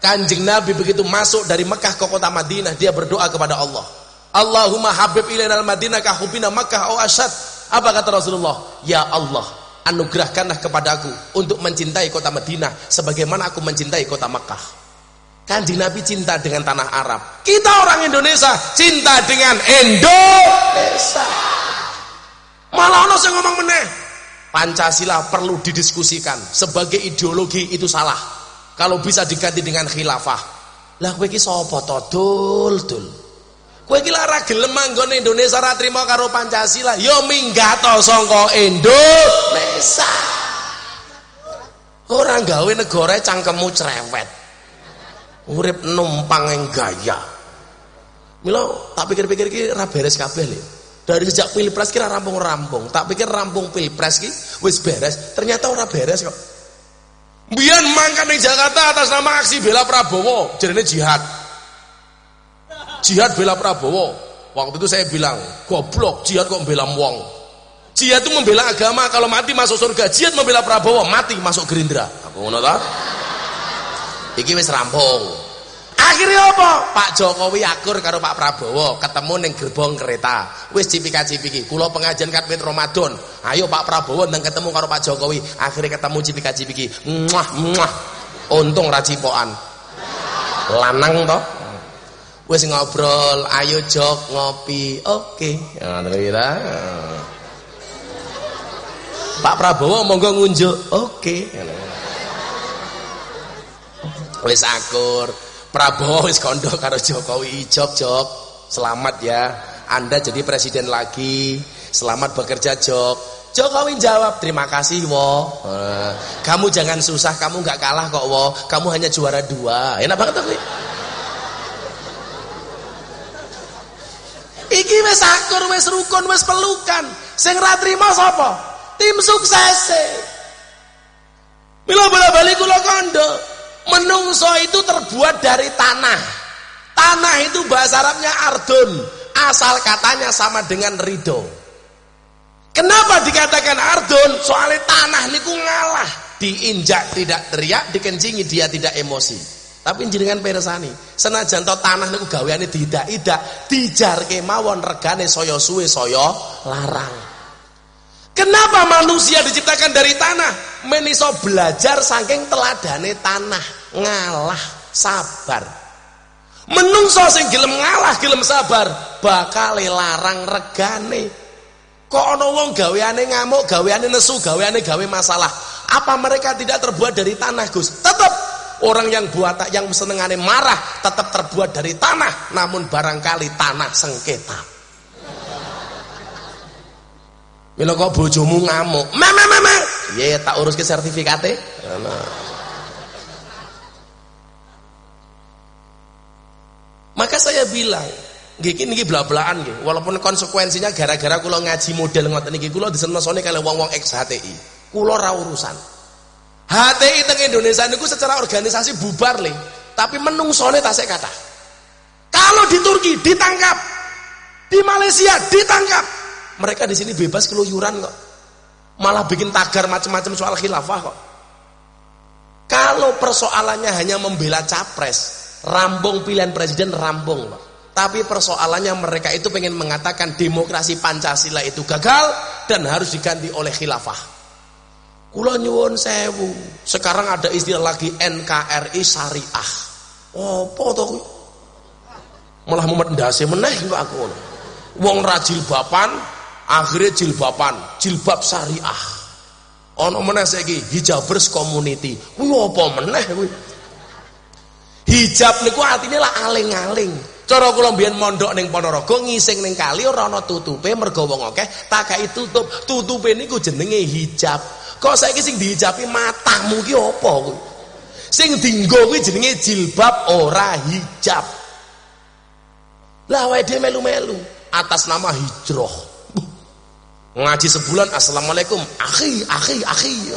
Speaker 1: Kanjeng Nabi begitu masuk dari Mekah ke kota Madinah, dia berdoa kepada Allah. Allahumma habib ilainal Madinah kahubina Makkah au asyad. Apa kata Rasulullah? Ya Allah, anugerahkanlah kepadaku untuk mencintai kota Madinah sebagaimana aku mencintai kota Makkah. Kanjeng Nabi cinta dengan tanah Arab. Kita orang Indonesia cinta dengan Indonesia. Malah ono sing ngomong meneh. Pancasila perlu didiskusikan sebagai ideologi itu salah. Kalau bisa diganti dengan khilafah. Lah kowe iki sapa to, Dul? Dul. Kowe iki lara gelem manggon Indonesia ra trima karo Pancasila, ya minggat to saka Indonesia. Ora gawe negara cangkemmu cerewet. Urip numpang yang gaya. Milo tak pikir-pikir ki ra beres kabeh lho. Dari sejak pilpres kira rampung-rampung, tak pikir rampung pilpres ki wis beres, ternyata ora beres kok. Biar mangkat di Jakarta atas nama aksi bela Prabowo, jadinya jihad. Jihad bela Prabowo. Waktu itu saya bilang, goblok, jihad kok bela wong. Jihad itu membela agama, kalau mati masuk surga. Jihad membela Prabowo, mati masuk Gerindra. Aku ngono ta? Iki wis rampung. Akhirnya apa? Pak Jokowi akur karo Pak Prabowo, ketemu ning gerbong kereta. Wis cipika-cipiki. Kula pengajian katwit Ramadan. Ayo Pak Prabowo nang ketemu karo Pak Jokowi. Akhirnya ketemu cipika-cipiki. Muah muah. Untung ra cipokan. Lanang toh. Wis ngobrol, ayo jok ngopi. Oke. Ya, kira. Pak Prabowo monggo ngunjuk. Oke. Wis akur. Prabowo wis kondok karo Jokowi. Jok Jok. Selamat ya. Anda jadi presiden lagi. Selamat bekerja Jok. Jokowi jawab terima kasih wo. Eh. Kamu jangan susah kamu nggak kalah kok wo. Kamu hanya juara dua. Enak banget tuh iki wes akur wes rukun wes pelukan. Sing ra trima sapa? Tim sukses Mila bola balik kula kandha menungso itu terbuat dari tanah. Tanah itu bahasa Arabnya ardun, asal katanya sama dengan ridho. Kenapa dikatakan ardun? Soalnya tanah niku ngalah, diinjak tidak teriak, dikencingi dia tidak emosi. Tapi jenengan persani, senajan to tanah niku gaweane tidak-tidak, dijarke mawon regane saya suwe saya larang. Kenapa manusia diciptakan dari tanah? Meniso belajar saking teladane tanah, ngalah, sabar. Menungso sing gelem ngalah, gelem sabar, bakal larang regane. Kok ana wong gaweane ngamuk, gaweane nesu, gaweane gawe masalah. Apa mereka tidak terbuat dari tanah, Gus? Tetap orang yang buat yang senengane marah tetap terbuat dari tanah, namun barangkali tanah sengketa. Mila kok bojomu ngamuk. Mama mama. Ya tak urus ke sertifikate. Nah. Maka saya bilang, nggih iki niki bla-blaan nggih. Walaupun konsekuensinya gara-gara kula ngaji model ngoten niki kula disenesone kali wong-wong ex HTI. Kula ra urusan. HTI teng Indonesia niku secara organisasi bubar le, tapi menungsone tasik kata. Kalau di Turki ditangkap, di Malaysia ditangkap, mereka di sini bebas keluyuran kok. Malah bikin tagar macam-macam soal khilafah kok. Kalau persoalannya hanya membela capres, rambung pilihan presiden rambung, Pak. Tapi persoalannya mereka itu pengen mengatakan demokrasi Pancasila itu gagal dan harus diganti oleh khilafah. Kula nyuwun sewu. Sekarang ada istilah lagi NKRI syariah. Apa to kuwi? Malah mumet ndase meneh kok aku. Wong ra jilbaban, akhirnya jilbaban, jilbab syariah. Ana meneh saiki hijabers community. Kuwi apa meneh kuwi? Hijab niku artine lah aling-aling. Cara kula mbiyen mondok ning Ponorogo ngising ning kali ora ana tutupe mergo wong akeh takai tutup. Tutupe niku jenenge hijab. Kok saiki sing dihijabi matamu ki apa kuwi? Sing dienggo kuwi jenenge jilbab ora hijab. Lah awake melu-melu atas nama hijrah. Ngaji sebulan assalamualaikum akhi akhi akhi.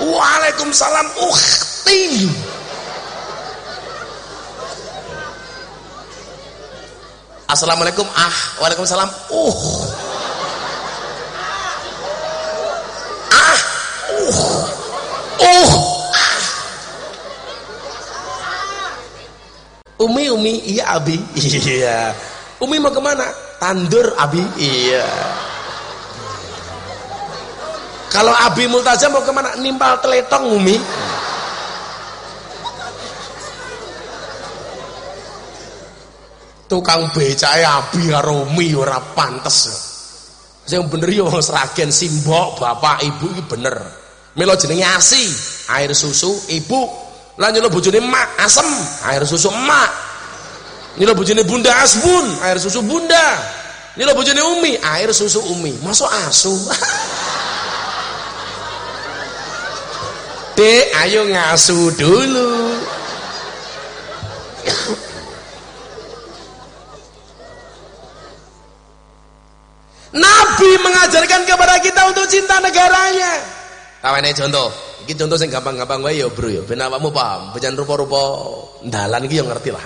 Speaker 1: Waalaikumsalam ukhti. Assalamualaikum ah, waalaikumsalam uh. Ah, uh. Uh. Umi Umi iya Abi [LAUGHS] iya Umi mau ke mana tandur Abi iya kalau Abi Multazam mau ke mana? Nimpal teletong Umi. Tukang becake Abi karo Umi ora pantes. Sing bener ya wong simbok bapak ibu iki bener. Melo jenenge asi air susu ibu. Lan nyelo bojone mak asem air susu emak nyelo bojone bunda asbun air susu bunda. Nyelo bojone umi air susu umi. Masuk asu [LAUGHS] Ayo ngasu dulu. Nabi mengajarkan kepada kita untuk cinta negaranya. Tawane contoh, iki contoh sing gampang-gampang wae ya, Bro ya. Ben awakmu paham, bejan rupa-rupa dalan iki ya ngerti lah.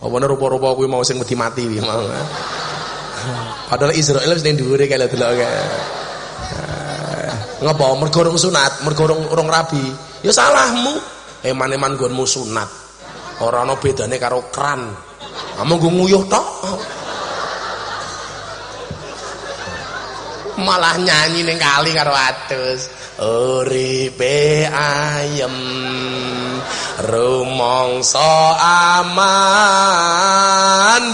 Speaker 1: Apa rupa-rupa kuwi mau sing mati kuwi mau. Padahal Israel wis ning dhuwure kaya delok. Ngapa mergo urung sunat, mergo urung urung rabi. Ya salahmu. Eman-eman nggonmu sunat. Ora ana bedane karo kran. Kamu nggo nguyuh tok. malah nyanyi ning kali karo atus uripe ayem rumangsa aman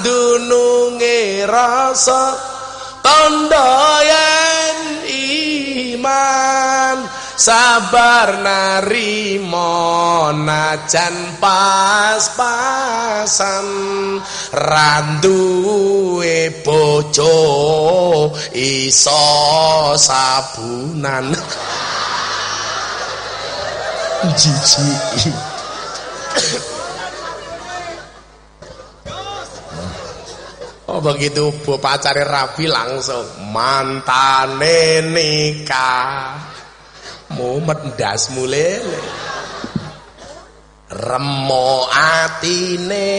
Speaker 1: dununge rasa tandha yen iman sabar narimo najan pas-pasan. Randuwe bojo iso sabunan. Jijik Oh begitu bu pacare rabi langsung mantane nikah. Mumet ndas mulele. Remo atine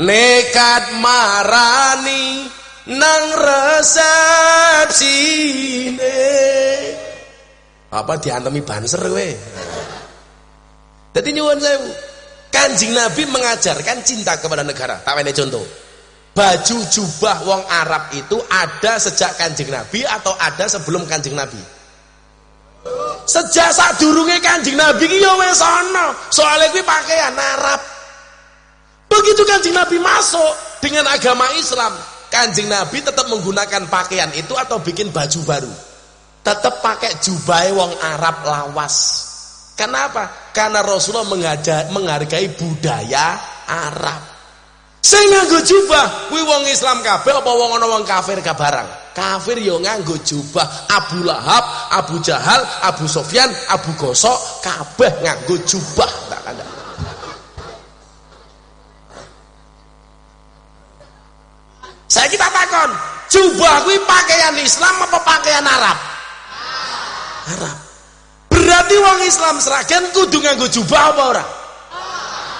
Speaker 1: nekat marani nang resepsine. Apa diantemi banser kowe? Dadi nyuwun sewu. Kanjeng Nabi mengajarkan cinta kepada negara. Tak contoh baju jubah wong Arab itu ada sejak kanjeng Nabi atau ada sebelum kanjeng Nabi? Sejak saat durungnya kanjeng Nabi ki ya wis ana. Pakaian Arab. Begitu kanjeng Nabi masuk dengan agama Islam kanjeng Nabi tetap menggunakan pakaian itu atau bikin baju baru? Tetap pakai jubah wong Arab lawas. Kenapa karena Rasulullah menghargai budaya Arab Sing nganggo jubah kuwi wong Islam kabeh apa wong ana wong kafir kabarang? Kafir yo nganggo jubah. Abu Lahab, Abu Jahal, Abu Sofyan, Abu Gosok kabeh nganggo jubah. Saya kita takon, jubah kuwi pakaian Islam apa pakaian Arab? Arab. Berarti wong Islam seragen kudu nganggo jubah apa ora?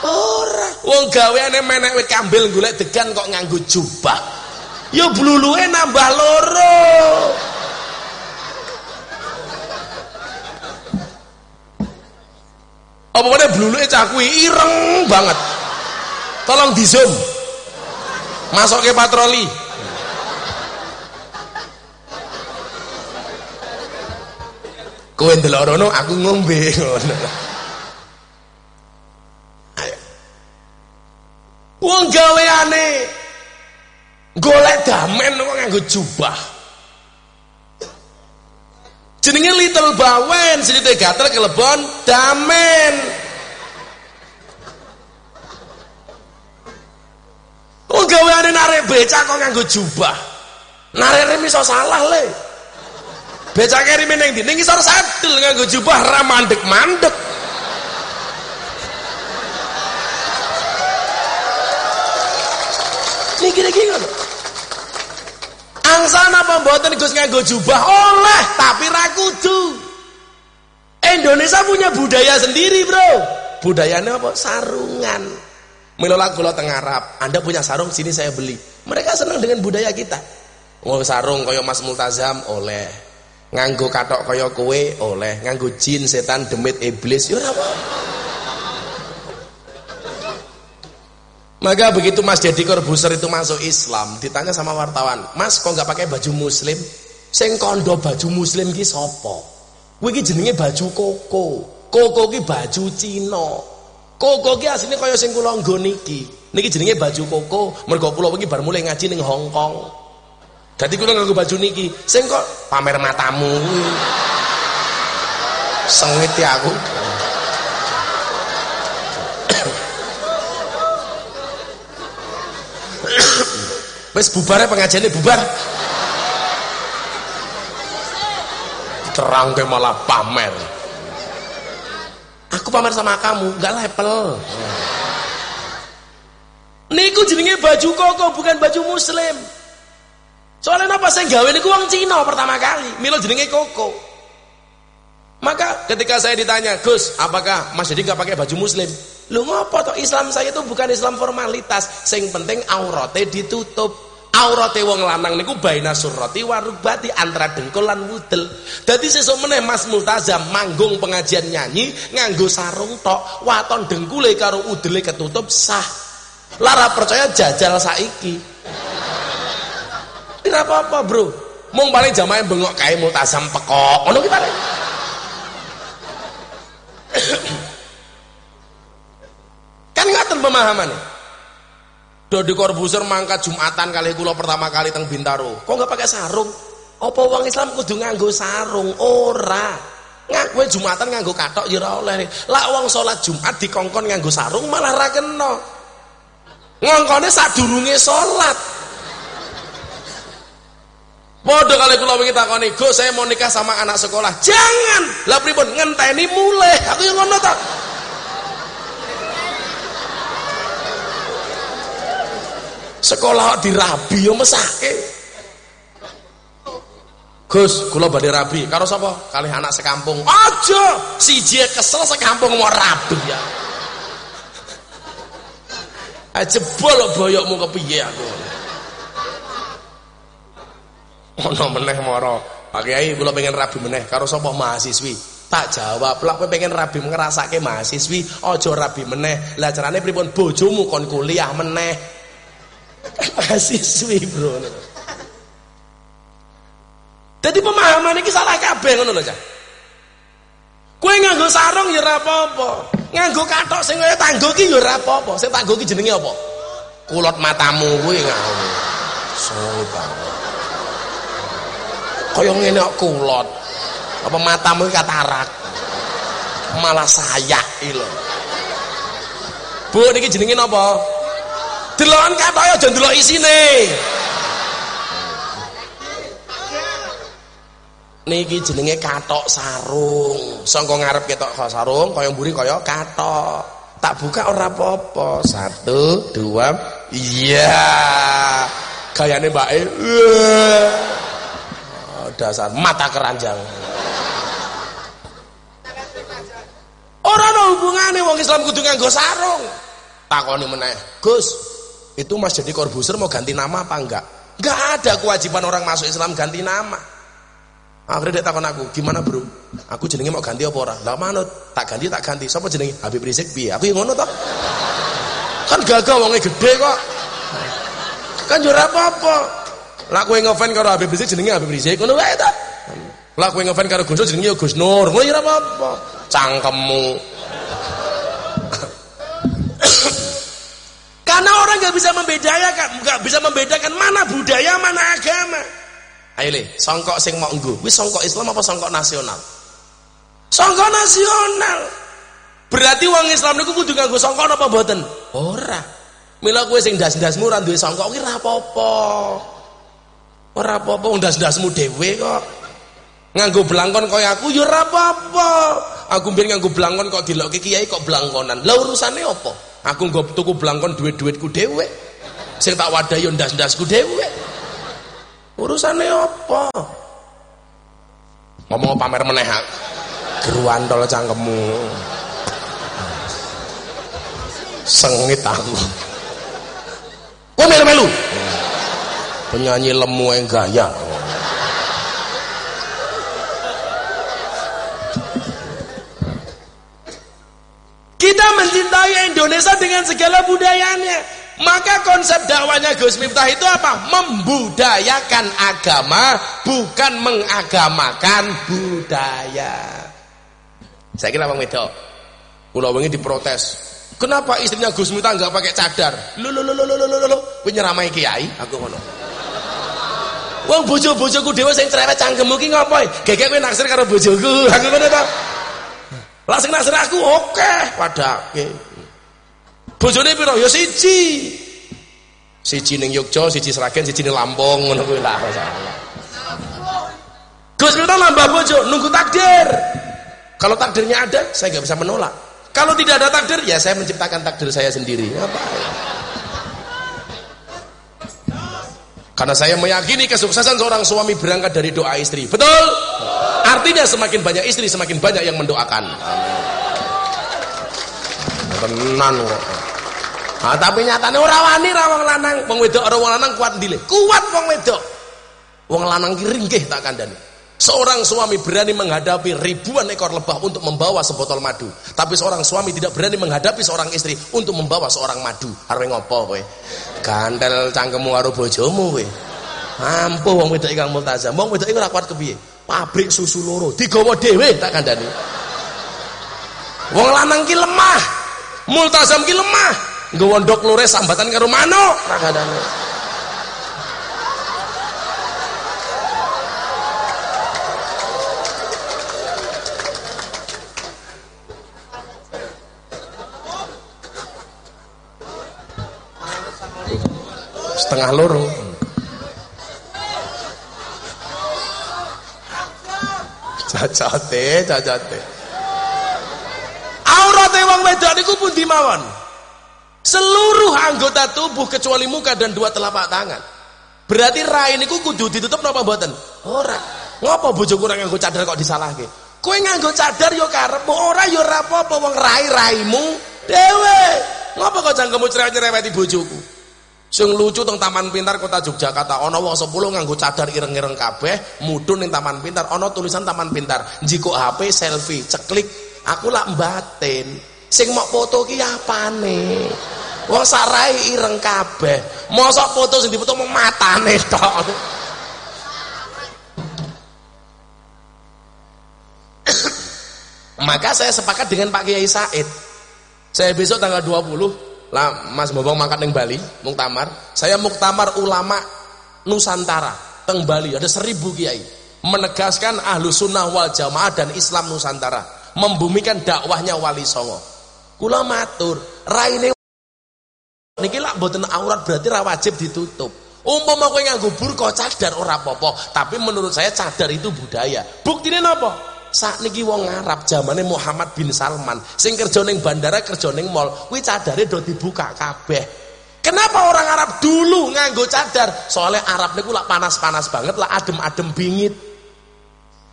Speaker 1: Ora. Wong gaweane menek wit kambil golek degan kok nganggo jubah. Ya bluluke nambah loro. Apa meneh bluluke cah kuwi ireng banget. Tolong di zoom. Masuk ke patroli. Kowe ndelok rono aku ngombe. Wong gaweane golek damen kok nganggo jubah. Jenenge Little Bawen, silite gatel kelebon damen. Wong gaweane narik becak kok nganggo jubah. Narik rem iso salah le. Becake rime ning ndi? Ning isor sadel nganggo jubah ra mandek-mandek. Niki-niki ngono. Angsana apa mboten Gus nganggo jubah? Oleh, tapi ra kudu. Indonesia punya budaya sendiri, Bro. Budayanya apa? Sarungan. Melola kula teng Arab, Anda punya sarung sini saya beli. Mereka senang dengan budaya kita. Mau sarung kaya Mas Multazam oleh. Nganggo katok kaya kowe oleh, nganggo jin setan demit iblis ya ora Maka begitu Mas Deddy Corbuzier itu masuk Islam, ditanya sama wartawan, "Mas, kok nggak pakai baju muslim?" Sing kondo baju muslim ki sapa? Kuwi ki jenenge baju koko. Koko ki baju Cina. Koko ki asline kaya sing kula nggo niki. Niki jenenge baju koko, mergo kula wingi bar mulai ngaji ning Hong Kong. Dadi kula nganggo baju niki. Sing kok pamer matamu. Sengit ya aku. Wes bubarnya pengajiannya bubar. Terang ke malah pamer. Aku pamer sama kamu, nggak level. Niku jenenge baju koko bukan baju muslim. Soalnya apa saya gawe niku wong Cina pertama kali. Milo jenenge koko. Maka ketika saya ditanya, Gus, apakah Mas Jadi nggak pakai baju muslim? Lu ngopo toh Islam saya itu bukan Islam formalitas. Sing penting aurate ditutup. Aurate wong lanang niku baina surrati warubati antara dengkul lan wudel. Dadi sesuk meneh Mas Multazam manggung pengajian nyanyi nganggo sarung tok, waton dengkule karo udele ketutup sah. Lara percaya jajal saiki. Tidak apa-apa, Bro. Mung paling jamaah bengok kae Multazam pekok. Ngono kita. Kan ngaten pemahamannya. Dodi Corbuzier mangkat Jumatan kali kula pertama kali teng Bintaro. Kok nggak pakai sarung? Apa wong Islam kudu nganggo sarung? Ora. Ngaku Jumatan nganggo katok ya oleh. Lah wong salat Jumat dikongkon nganggo sarung malah ra kena. Ngongkone sadurunge salat. Padha kali kula wingi takoni, "Go, saya mau nikah sama anak sekolah." Jangan. Lah pripun ngenteni mulai. Aku yang ngono tak. Sekolah dirabi yo mesake. Gus, kula badhe rabi. Karo sapa? Kalih anak sekampung. Aja, siji kesel sekampung mau rabi ya. Ajebol boyokmu kepiye aku. Ono meneh moro. Pak Kiai kula pengen rabi meneh karo sapa mahasiswi. Tak jawab, lah kowe pengen rabi ngrasake mahasiswi, aja rabi meneh. Lah carane pripun bojomu kon kuliah meneh. [LAUGHS] mahasiswi, Bro. Jadi pemahaman ini salah kabeh ngono lho, Cah. Kowe nganggo sarung ya ora apa-apa. Nganggo kathok sing kaya tanggo ki ya ora apa-apa. Sing tanggo ki jenenge apa? Kulot matamu kuwi. Suwi banget. Kaya ngene kok kulot. Apa matamu katarak? Malah sayak iki lho. Bu niki jenenge napa? Delokan kathok aja ndelok isine. niki jenenge katok sarung sangka ngarep ketok sarung kaya mburi kaya katok tak buka ora apa-apa satu dua iya gayane mbak e oh, dasar mata keranjang ora ana hubungane wong Islam kudu nganggo sarung takoni meneh Gus itu Mas jadi korbuser mau ganti nama apa enggak enggak ada kewajiban orang masuk Islam ganti nama Akhirnya dia takon aku, gimana bro? Aku jenenge mau ganti apa ora? Lah manut, tak ganti tak ganti. Siapa jenenge? Habib Rizik piye? Aku yang ngono toh. Kan gagal wonge gede kok. Kan ora apa-apa. Lah kowe ngefan karo Habib Rizik jenenge Habib Rizik, ngono wae ta. Lah kowe ngefan karo Gus Nur jenenge Gus Nur, ngono yo ora apa-apa. Cangkemmu. [COUGHS] Karena orang nggak bisa membedakan, nggak bisa membedakan mana budaya, mana agama. Ayo le, songkok sing mau nggo. Wis songkok Islam apa songkok nasional? Songkok nasional. Berarti wong Islam niku kudu nganggo songkok apa mboten? Ora. Mila kowe sing ndas-ndasmu ora duwe songkok ki ora apa-apa. Ora apa-apa ndas-ndasmu dhewe kok. Nganggo blangkon kaya aku ya ora apa-apa. Aku mbien nganggo blangkon kok dilokke kiai kok blangkonan. Lah urusane apa? Aku nggo tuku blangkon duit-duitku dhewe. Sing tak wadahi yo ndas-ndasku dhewe. Urusannya apa? Ngomong pamer meneh Geruantol cangkemmu. Sengit aku. Kok melu-melu? Penyanyi lemu yang gaya. Kita mencintai Indonesia dengan segala budayanya. Maka konsep dakwanya Gus Miftah itu apa? Membudayakan agama, bukan mengagamakan budaya. Saya kira Bang Wedok. Kula wingi diprotes. Kenapa istrinya Gus Miftah enggak pakai cadar? Lho lho lho lho lho lho lho. Penyeramai kiai, aku ngono. Wong bojo-bojoku dhewe sing cerewet cangkemmu ki ngopo? Gegek kowe naksir karo bojoku. [LAUGHS] Aku ngono ta. Lah sing naksir aku oke, okay. padake. Bojone piro? Ya siji. Siji ning Yogya, siji Sragen, siji ning Lampung ngono kuwi lah masalah. Gus Miftah nambah bojo, nunggu takdir. Kalau takdirnya ada, saya nggak bisa menolak. Kalau tidak ada takdir, ya saya menciptakan takdir saya sendiri. Apa? Karena saya meyakini kesuksesan seorang suami berangkat dari doa istri. Betul? Artinya semakin banyak istri, semakin banyak yang mendoakan. Tenan. Nah, tapi nyatane ora wani ra wong lanang, wong wedok lanang kuat ndile. Kuat wong wedok. Wong lanang ki ringkih tak kandhani. Seorang suami berani menghadapi ribuan ekor lebah untuk membawa sebotol madu. Tapi seorang suami tidak berani menghadapi seorang istri untuk membawa seorang madu. Arep ngopo kowe? Gandel cangkemmu karo bojomu kowe. Ampuh wong wedok Kang Multazam. Wong wedok ora kuat kepiye? Pabrik susu loro digawa dhewe tak kandhani. Wong lanang ki lemah. Multazam ki lemah. Nggawa ndok lore sambatan karo manuk ragadane. Setengah loro cacate cacate aurate wong wedok niku pundi mawon Seluruh anggota tubuh kecuali muka dan dua telapak tangan. Berarti rai niku kudu ditutup napa mboten? Ora. Ngopo bojoku ora nganggo cadar kok disalahke? Kowe nganggo cadar yo karepmu, ora yo ora apa-apa wong rai-raimu dhewe. Ngopo kok jangkemu cerewet-cereweti bojoku? Sing lucu teng Taman Pintar Kota Yogyakarta ana wong 10 nganggo cadar ireng-ireng kabeh, mudhun ning Taman Pintar, ana tulisan Taman Pintar, njiko HP selfie, ceklik, aku lak batin. Sing mau foto ki apane? Wong sarai ireng kabeh. Mosok foto sing dipoto mung matane [LAUGHS] tok. Maka saya sepakat dengan Pak Kiai Said. Saya besok tanggal 20 lah Mas Bobong mangkat ning Bali, muktamar. Saya muktamar ulama Nusantara teng Bali ada seribu kiai menegaskan ahlu sunnah wal jamaah dan Islam Nusantara membumikan dakwahnya Wali Songo. Kula matur, raine niki lak mboten aurat berarti ra wajib ditutup. Umpama kowe nganggo burqa cadar ora apa-apa, tapi menurut saya cadar itu budaya. Buktine napa? Saat niki wong Arab zamane Muhammad bin Salman sing kerja ning bandara kerja ning mall kuwi cadare do dibuka kabeh. Kenapa orang Arab dulu nganggo cadar? Soalnya Arab niku lak panas-panas banget, lah adem-adem bingit.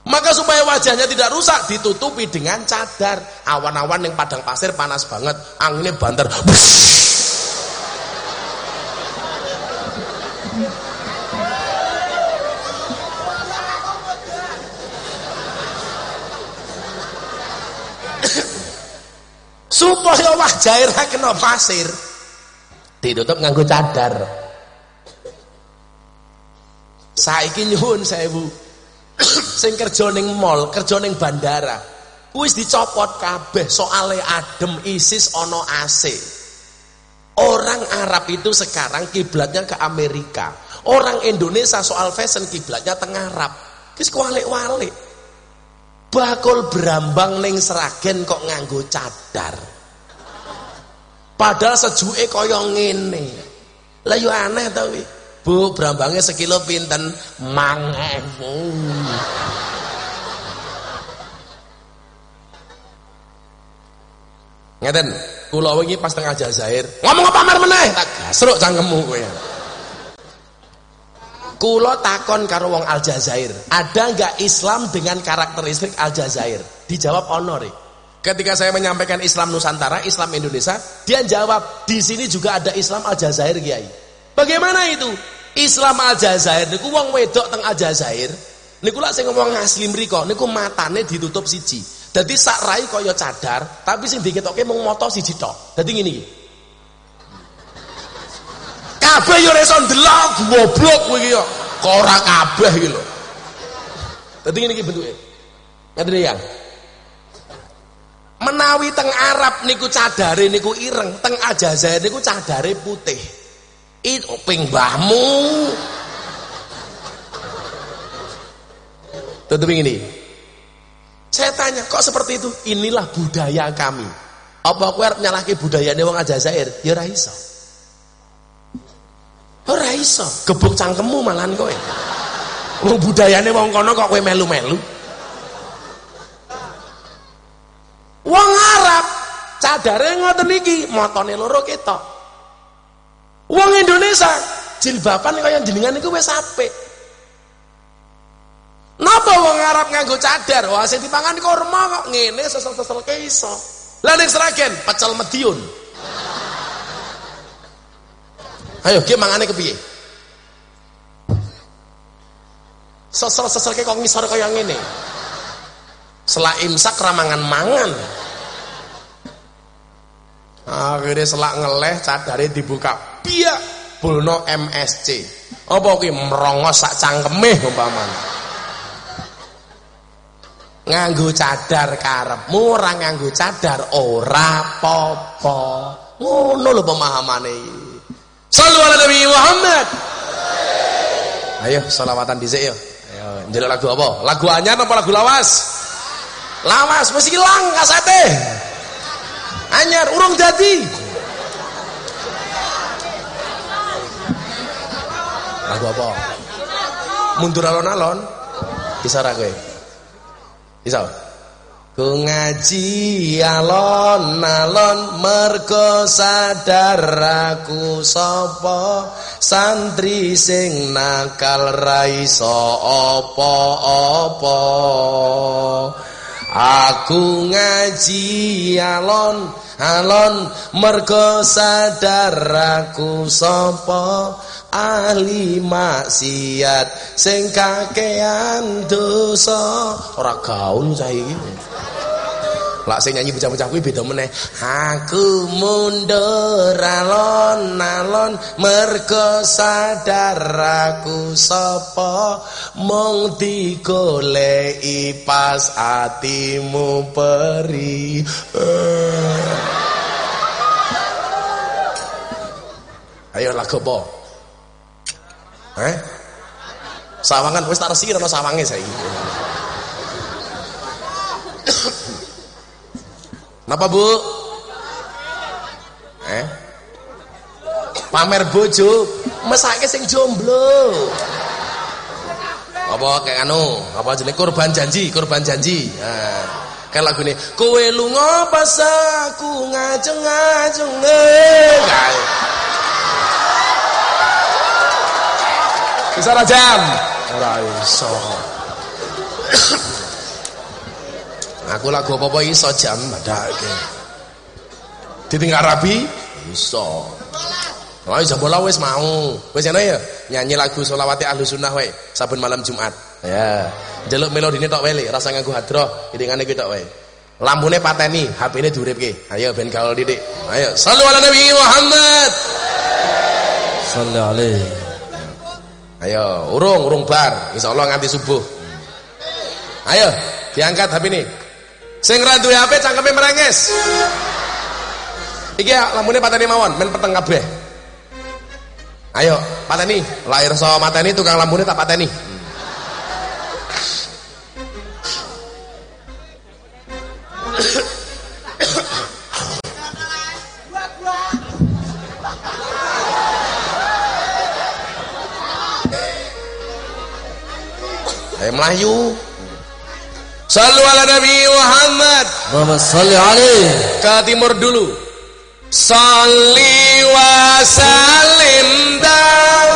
Speaker 1: Maka supaya wajahnya tidak rusak ditutupi dengan cadar. Awan-awan yang padang pasir panas banget, anginnya banter. Supaya wajah ra kena pasir. Ditutup nganggo cadar. Saiki nyuwun sewu [CLEARS THROAT] sing kerja ning mall kerja ning bandara wis dicopot kabeh soale adem isis ono AC orang Arab itu sekarang kiblatnya ke Amerika. Orang Indonesia soal fashion kiblatnya tengah Arab. Wis kualik-walik bakul berambang ning seragen kok nganggo cadar. Padahal sejuke kaya ngene. Lah yo aneh to Bu berambangnya sekilo pinten? Mangewu ngeten kula wingi pas tengah Jazair ngomong apa mer meneh? Tak gasruk cangkemmu kowe Kulo takon karo wong Aljazair, ada nggak Islam dengan karakteristik Aljazair? Dijawab honor. Ketika saya menyampaikan Islam Nusantara, Islam Indonesia, dia jawab di sini juga ada Islam Aljazair, Kiai. Bagaimana itu? Islam Aljazair niku wong wedok teng Aljazair. Niku lak sing ngomong asli mriko, niku matane ditutup siji. Dadi sak rai kaya cadar, tapi sing diketoke mung mata siji tok. Dadi ngene iki. Kabeh ya ora iso ndelok goblok kowe iki ya. Kok ora kabeh iki lho. Dadi ngene iki bentuke. Ngaten ya. Menawi teng Arab niku cadare niku ireng, teng Aljazair niku cadare putih. Itu ping mbahmu. Tutup ini. Saya tanya, kok seperti itu? Inilah budaya kami. Apa kowe arep nyalahke budayane wong Aljazair? Ya ora iso. Ora iso, gebuk cangkemmu malahan kowe. Wong budayane wong kono kok kowe melu-melu. Wong Arab cadare ngoten iki, motone loro ketok. Wong Indonesia jilbaban kaya jenengan niku wis apik. Napa wong Arab nganggo cadar? Wah sing dipangan kurma kok ngene sesel-sesel ke iso. Lah ning Sragen pecel mediun. Ayo, ki mangane kepiye? Sesel-sesel kok ngisor kaya ngene. Selak imsak ramangan mangan. Akhirnya selak ngeleh cadare dibuka. Biak bulno MSC. Apa kuwi merongos sak cangkeme umpamane. Nganggo cadar karepmu ora nganggo cadar ora apa-apa. Ngono lho pemahamane iki. Sallu ala Nabi Muhammad. Ayo selawatan dhisik yo. Ayo njeluk lagu apa? Lagu anyar apa lagu lawas? Lawas mesti hilang kasete. Anyar urung dadi. Lagu apa? Mundur alon-alon. Bisa ra kowe? Bisa. Ku ngaji alon-alon mergo sadar aku sapa? Santri sing nakal ra iso apa-apa. Aku ngaji alon alon mergo sadar aku sapa ahli maksiat sing kakean dosa ora gaul cah iki Lak sing nyanyi bocah-bocah kuwi beda meneh. Aku mundur alon-alon mergo sadar aku sapa mung digoleki pas atimu peri. Ayo lagu apa? Eh? Sawangan wis tak resi ana sawange saiki. Napa Bu? Eh? Pamer bojo, mesake sing jomblo. Apa kayak anu, apa jenenge korban janji, korban janji. Nah, kan lagu ini kowe lunga pas aku ngajeng-ngajeng eh. Bisa jam. Ora iso. Aku lagu apa-apa iso jam badake. Ditinggal rabi iso. Oh, jam bola wis mau. Wis ana ya nyanyi lagu selawate ahlu sunnah wae saben malam Jumat. Ya. Delok melodine tok wae, rasa nganggo hadroh, iringane ki tok wae. Lampune pateni, HP-ne diuripke. Ayo ben gaul didik. Ayo, sallu ala Nabi Muhammad.
Speaker 2: Salli alaihi.
Speaker 1: Ayo, urung urung bar, insyaallah nganti subuh. Ayo, diangkat HP ini. Sing ra duwe HP cangkeme merenges. Iki ya, lampune pateni mawon, men peteng kabeh. Ayo, pateni, lahir so mateni tukang lampune tak pateni. [COUGHS] [COUGHS] Ayo melayu. Sallu ala Nabi Muhammad.
Speaker 2: Muhammad salli alaihi.
Speaker 1: Ke timur dulu. Salli wa salim iman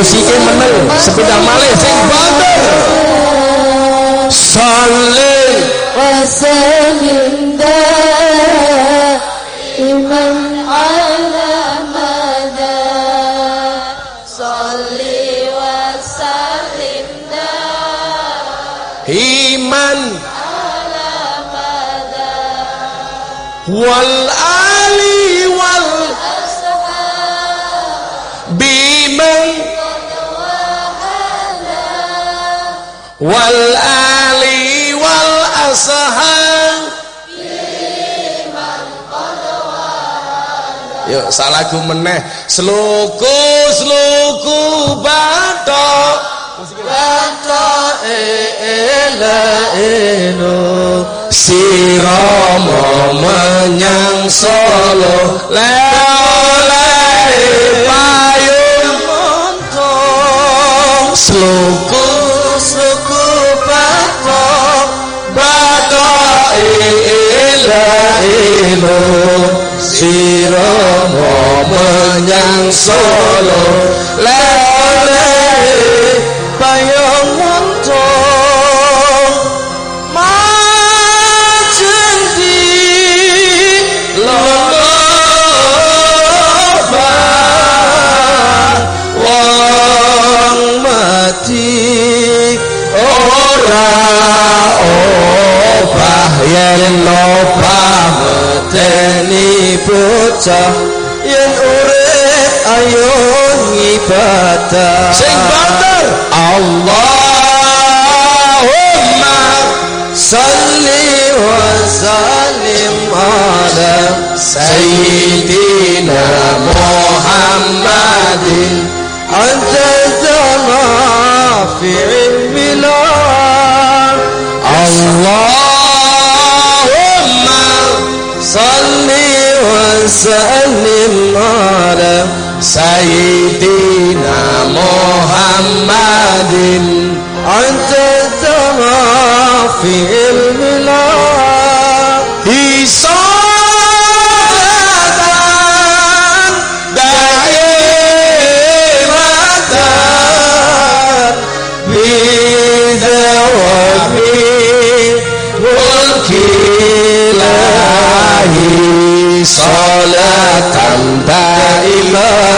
Speaker 1: musiknya meneng sepeda malih yuk salahku
Speaker 3: meneh. Sluku sluku batok batok e
Speaker 1: e la e, si romo menyang solo. Le le e, payung montong. Seluku seluku batok
Speaker 2: batok e e,
Speaker 1: e si rô mô mơ
Speaker 2: nhang
Speaker 1: sô
Speaker 2: lô lê
Speaker 1: lê bay ông muốn thô má chân
Speaker 2: đi lô lô
Speaker 1: ba
Speaker 2: hoàng mà
Speaker 1: thi ô ra ô ba yên lô
Speaker 2: teni bocah yen urip ayo ngibadah.
Speaker 1: Sing banter. Allahumma
Speaker 2: salli wa sallim ala
Speaker 1: sayyidina Muhammadin.
Speaker 2: Anta zama fi ilmi
Speaker 1: Allahumma
Speaker 2: وسل على
Speaker 1: سيدنا محمد.
Speaker 2: أنت ترى في علم
Speaker 1: العالم Salatan daimatan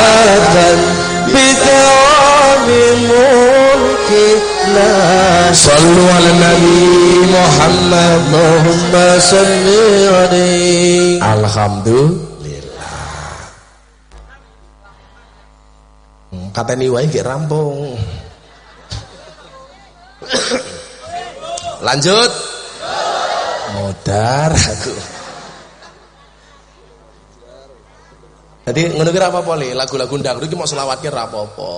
Speaker 2: بدوام ملك الله
Speaker 1: Sallu ala Nabi Muhammad
Speaker 2: اللهم صل عليه
Speaker 1: Alhamdulillah. Hmm, Kateni wae nggih rampung. Lanjut. Modar aku. Jadi ngono ki ra apa-apa Le, lagu-lagu dangdut iki mau selawat ki ra apa-apa.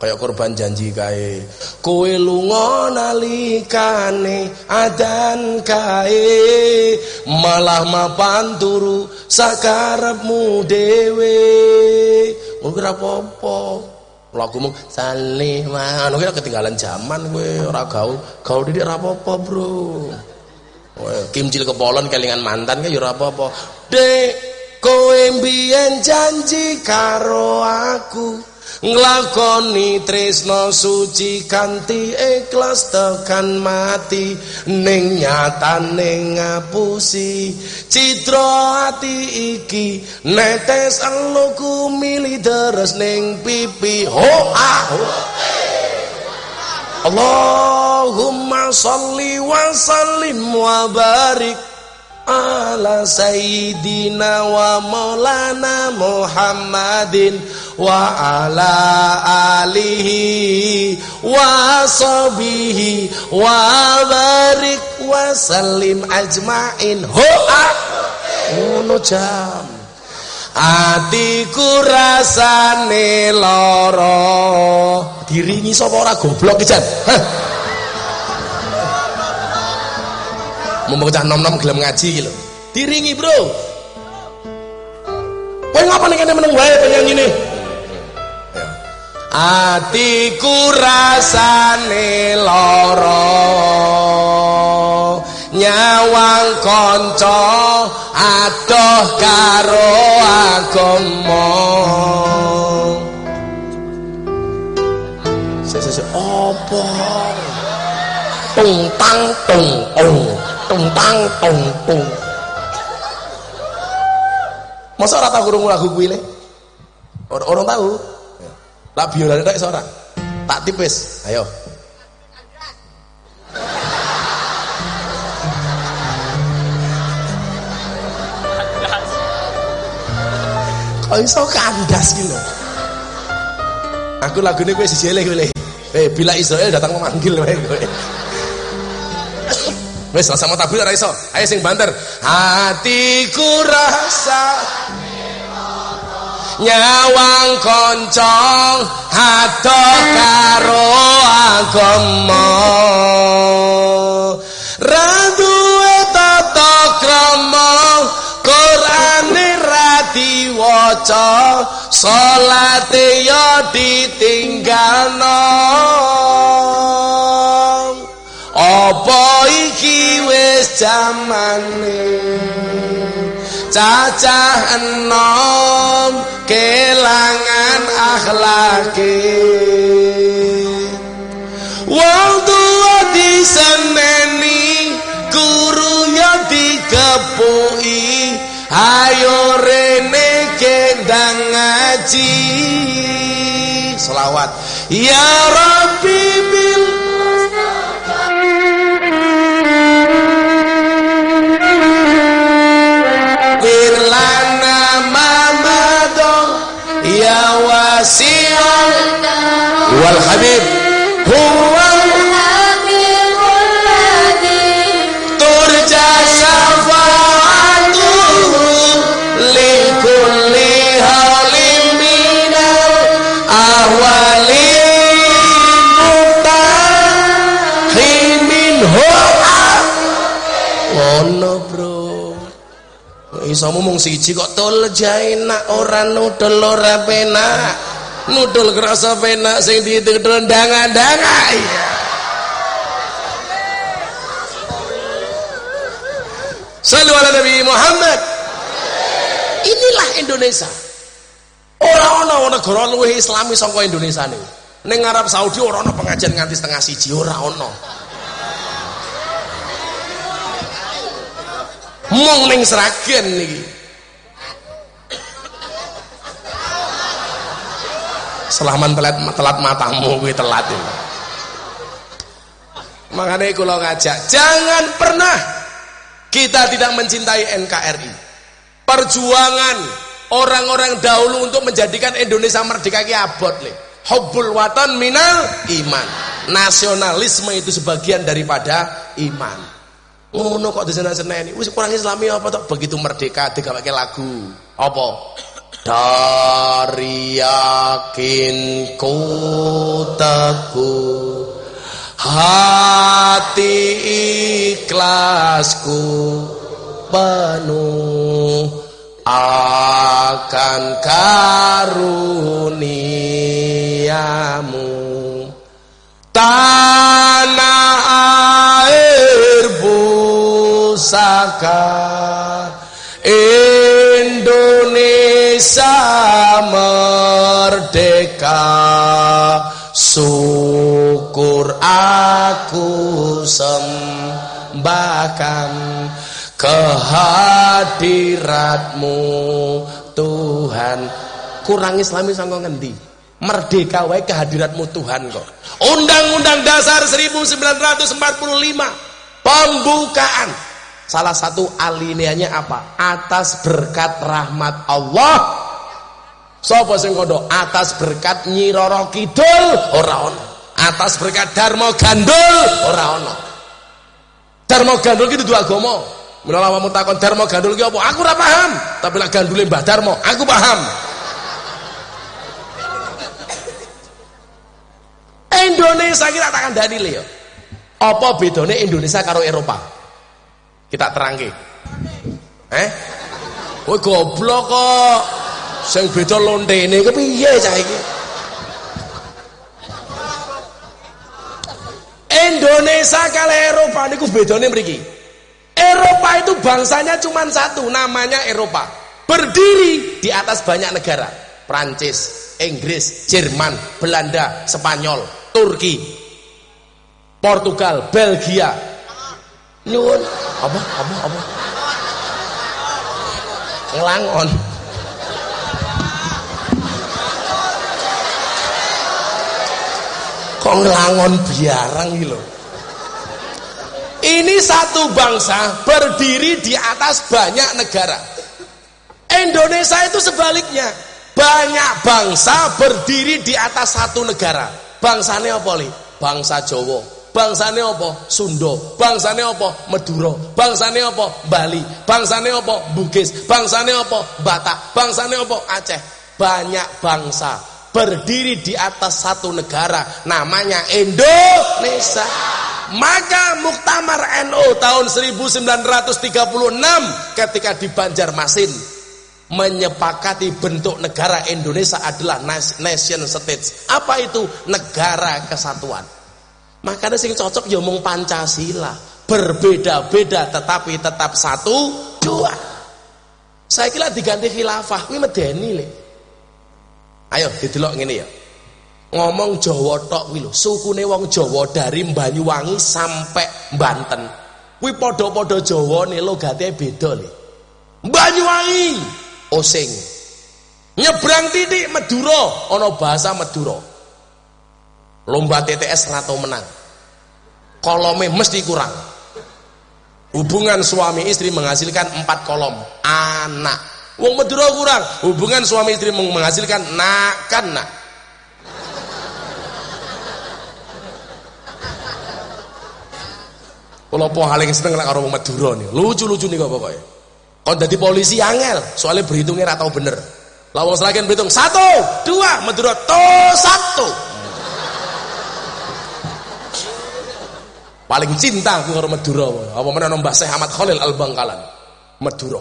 Speaker 1: Kayak korban janji kae. Kowe lunga nalikane adan kae, malah mapan turu sakarepmu dhewe. Ngono ki ra apa-apa. Salih mah, ngono ki ketinggalan zaman kowe ora gaul. Gaul didik ra apa-apa, Bro. Kimcil kepolon kelingan mantan kan ya ora apa-apa. Dek, kowe mbiyen janji karo aku? Nglakoni tresno suci kanthi ikhlas tekan mati ning nyatane ngapusi. Citra ati iki netes eluku mili deres ning pipi. Ho ah. Allahumma salli wa sallim wa barik ala sayyidina wa maulana Muhammadin wa ala alihi wa sahbihi wa barik wa sallim ajmain. Ho! Ngono jam. Atiku rasane lara. Diringi sapa ora goblok iki Mumpung cah nom-nom gelem ngaji iki lho. Diringi, Bro. Kowe ngapa ning kene meneng wae penyanyi ini? Atiku rasane lara nyawang kanca adoh karo agama Sesuk opo? Tung tang tung tung tung tung. Masa ora tau krungu lagu le? Orang, orang tahu. Lah biolane tok ora. Tak tipis. Ayo. Kok iso kandas lho. Aku lagune kowe siji le kowe. Eh, bila Israel datang memanggil wae kowe. Wes sama tabul ora iso. Ayo sing banter. Hatiku rasa nyawang koncong adoh karo agama. Ra duwe tata krama Qur'ane ra diwaca salate ya ditinggalno jamane cacah enom kelangan akhlake. Wong tuwa diseneni gurunya dikepuki ayo rene kendang ngaji. Selawat. Ya rabbi syafa'atuhu li kulli halim minal ahwali mutahimin hu'a ngono bro. Iso mung siji kok tol enak ora nudel ora penak nudel kerasa penak sing ditudel ndang-ndang iya Sallu ala Nabi Muhammad. Inilah Indonesia. Ora ana negara luwih islami saka Indonesia nih. Ning Arab Saudi ora ana pengajian nganti setengah siji ora ana. Mung ning Sragen niki. Selaman telat telat matamu kuwi telat ini. Makanya kula ngajak, jangan pernah kita tidak mencintai NKRI. Perjuangan orang-orang dahulu untuk menjadikan Indonesia merdeka ki abot le. Hubbul watan minal iman. Nasionalisme itu sebagian daripada iman. Ngono kok disenen-seneni. Wis kurang islami apa tok begitu merdeka digaweke lagu. Apa? Dari yakinku teguh hati ikhlasku penuh. Akan karuniamu tanah air pusaka Indonesia merdeka. Syukur aku sembahkan kehadiratmu Tuhan. Kurang islami sangka ngendi? Merdeka wae kehadiratmu Tuhan kok. Undang-Undang Dasar 1945 pembukaan Salah satu alineanya apa? Atas berkat rahmat Allah. Sapa sing kondo? Atas berkat Nyi Roro Kidul ora ono. Atas berkat Darmo Gandul ora ono. Darmo Gandul ki dudu agama. Menawa awakmu takon Darmo Gandul ki apa? Aku ora paham. Tapi lek gandule Mbah Darmo, aku paham. Indonesia kita tak kandhani le ya. Apa bedanya Indonesia karo Eropa? Kita terangke. Eh? Kowe goblok kok. Sing beda lontene kepiye cah iki? Indonesia kali Eropa niku bedane mriki. Eropa itu bangsanya cuma satu, namanya Eropa. Berdiri di atas banyak negara. Prancis, Inggris, Jerman, Belanda, Spanyol, Turki, Portugal, Belgia. Nyuwun. Apa? Apa? Apa? Ngelangon. Kok ngelangon biarang gitu loh. Ini satu bangsa berdiri di atas banyak negara. Indonesia itu sebaliknya. Banyak bangsa berdiri di atas satu negara. Bangsanya apa li? Bangsa Jawa. Bangsanya apa? Sunda. Bangsanya apa? Madura. Bangsanya apa? Bali. Bangsanya apa? Bugis. Bangsanya apa? Batak. Bangsanya apa? Aceh. Banyak bangsa berdiri di atas satu negara namanya Indonesia. Maka Muktamar NU tahun 1936 ketika di Banjarmasin menyepakati bentuk negara Indonesia adalah nation state. Apa itu? Negara kesatuan. Makanya sing cocok ya mung Pancasila. Berbeda-beda tetapi tetap satu, dua. Saya kira diganti khilafah kuwi medeni le. Ayo didelok ngene ya. Ngomong Jawa tok kuwi lho, sukune wong Jawa dari Banyuwangi sampai Banten. Kuwi padha-padha Jawane logate beda le. Banyuwangi osing. Nyebrang titik Madura ana bahasa Madura. Lomba TTS rato menang. Kolome mesti kurang. Hubungan suami istri menghasilkan empat kolom anak. Wong Madura kurang. Hubungan suami istri menghasilkan nak kan nak. Kalau paling seneng lah wong Madura nih. Lucu-lucu nih kok pokoknya. Kon dadi polisi angel, soalnya berhitungnya ratau bener. Lawang selakin berhitung satu, dua, Madura to satu. Paling cinta aku karo Madura. Apa mana Mbah Syekh Ahmad Khalil Al Bangkalan. Madura.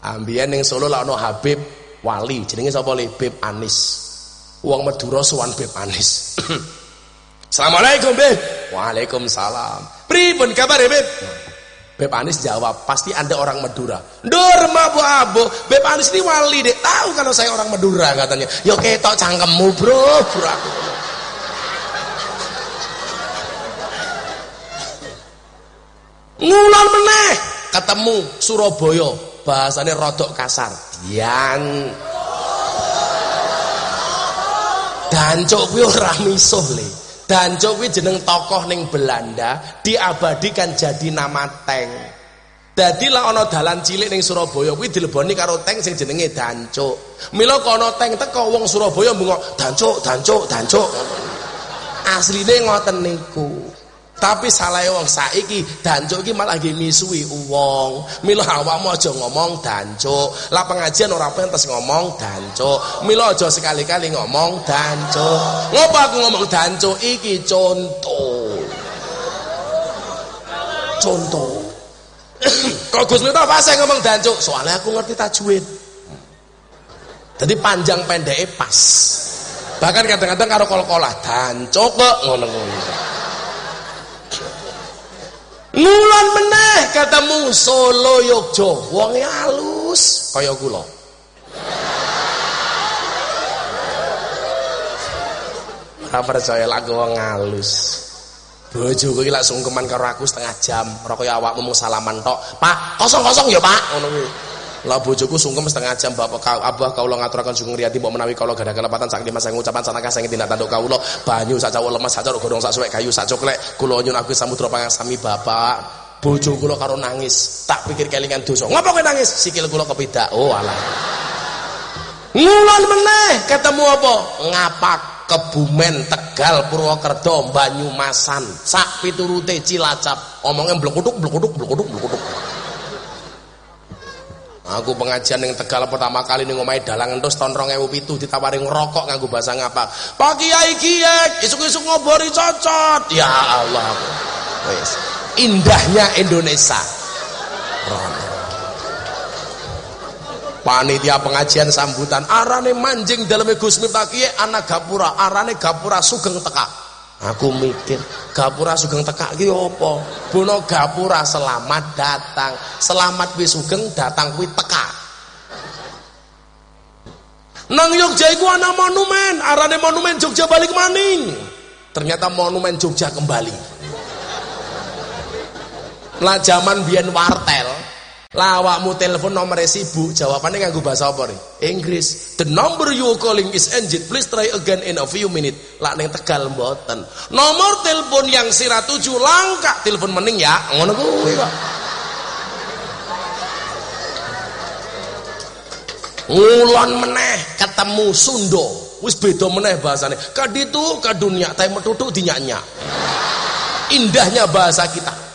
Speaker 1: Ambiyen ning Solo lah ono Habib Wali, jenenge sapa le? Beb Anis. Wong Madura sowan Beb Anis. [CLEARS THROAT] Assalamualaikum, Beb. Waalaikumsalam. Pripun kabar, Beb? Beb Anis jawab, pasti Anda orang Madura. Dur mabu abu, Beb Anis ini wali deh. Tahu kalau saya orang Madura katanya. Yo ketok cangkemmu, Bro, bro. Ngulon meneh ketemu Surabaya, bahasanya rodok kasar. Dian Dancuk kuwi ora misuh le. Dancuk kuwi jeneng tokoh ning Belanda diabadikan jadi nama tank. Dadi lah ana dalan cilik ning Surabaya kuwi dileboni karo tank sing jenenge Dancuk. Mila kono tank teko wong Surabaya mbengok Dancuk, Dancuk, Dancuk. Asline ngoten niku. Tapi salah wong saiki dancuk iki malah nggih misuhi wong. Mila awakmu aja ngomong dancuk. Lah pengajian ora pantes ngomong dancuk. Mila aja sekali-kali ngomong dancuk. Ngopo aku ngomong dancuk iki contoh. Contoh. [COUGHS] Kok Gus Miftah fase ngomong dancuk? Soalnya aku ngerti tajwid. Jadi panjang pendeknya pas. Bahkan kadang-kadang karo kol-kolah dancuk kok ngono-ngono. Ngulon meneh ketemu Solo Yogyo, wonge halus kaya kula. Ora percaya lagu wong halus. Bojoku iki lak sungkeman karo aku setengah jam, ora kaya awakmu mung salaman tok. Pak, kosong-kosong ya, Pak. Ngono kuwi. Lah bojoku sungkem setengah jam bapak abah kawula ngaturaken sugeng riyadi mbok menawi kula gadah kelepatan sak dimas ngucapan sanaka sing tindak tanduk kawula banyu sak cawu lemas sak godhong sak suwek kayu sak coklek. Kula aku samudra pangasami bapak. Bojo kula karo nangis. Tak pikir kelingan dosa. Ngapa kowe nangis? Sikil kula kepidak. Oh alah. Ngulon meneh ketemu apa? Ngapak Kebumen, Tegal, Purwokerto, Banyumasan, sak piturute Cilacap. Omongnya blekuduk, blekuduk, blekuduk, blekuduk. Aku pengajian yang Tegal pertama kali ning omahe dalang entus tahun 2007 ditawari ngerokok nganggo bahasa ngapa. Pak Kiai Kiai, isuk-isuk ngobori cocot. Ya Allah. Wes. Indahnya Indonesia. Panitia pengajian sambutan arane manjing dalam Gus Miftah anak gapura arane gapura sugeng teka aku mikir gapura sugeng teka ki apa? Bono gapura selamat datang. Selamat wis sugeng datang kuwi teka nang Jogja iku ana monumen. Arane monumen Jogja balik maning. Ternyata monumen Jogja kembali. Lah zaman biyen wartel Lawakmu telepon nomor sibuk, jawabannya nganggo bahasa apa nih? Inggris. The number you calling is engaged. Please try again in a few minutes. Lah neng Tegal mboten. Nomor telepon yang sira tuju langka telepon mening ya. Ngono kuwi kok. Ngulon meneh ketemu Sundo. Wis beda meneh bahasane. Kaditu ka dunia tapi metutuk dinyak-nyak. Indahnya bahasa kita.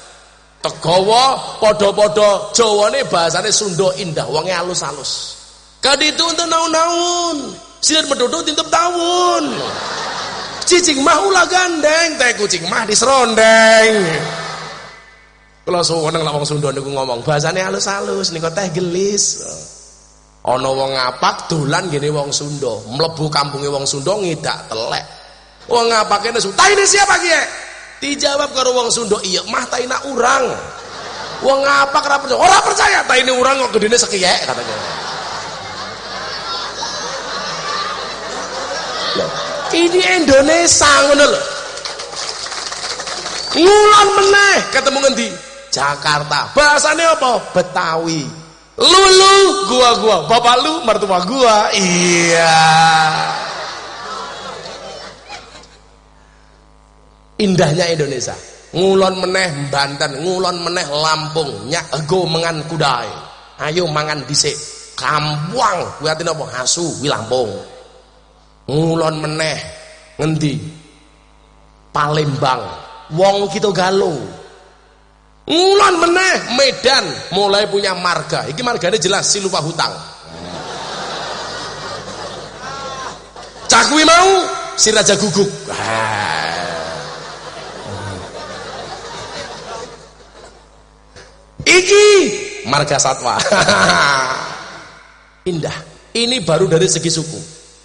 Speaker 1: Tegawa padha-padha Jawane bahasane Sunda indah, wonge alus-alus. Kaditu enten naun-naun. Silir medodot tintep tahun. Cicing mah ulah gandeng, teh kucing mah diserondeng. Kula suwun nang wong Sunda niku ngomong bahasane halus-halus niku teh gelis. Ana wong ngapak dolan gene wong Sunda, mlebu kampunge wong Sunda ngidak telek. Wong ngapake nesu, "Ta ini siapa kiye?" Dijawab karo wong Sunda, "Iya, mah taina urang." Wong apa ora percaya? Ora percaya, ta ini urang kok gedene sekiyek katanya. Ini Indonesia ngono lho. Ngulan meneh ketemu ngendi? Jakarta. Bahasane apa? Betawi. Lulu gua gua, bapak lu mertua gua. Iya. Indahnya Indonesia. Ngulon meneh Banten ngulon meneh Lampung. Nyak ego mengan kudai ayo mangan dhisik. Kampuang kuwi artine apa? Asu kuwi Lampung. Ngulon meneh ngendi? Palembang. Wong kita galo ngulon meneh Medan. Mulai punya marga. Iki marganya jelas si lupa hutang. Cakwi mau? Si raja guguk ah. Iki marga satwa. [LAUGHS] Indah. Ini baru dari segi suku.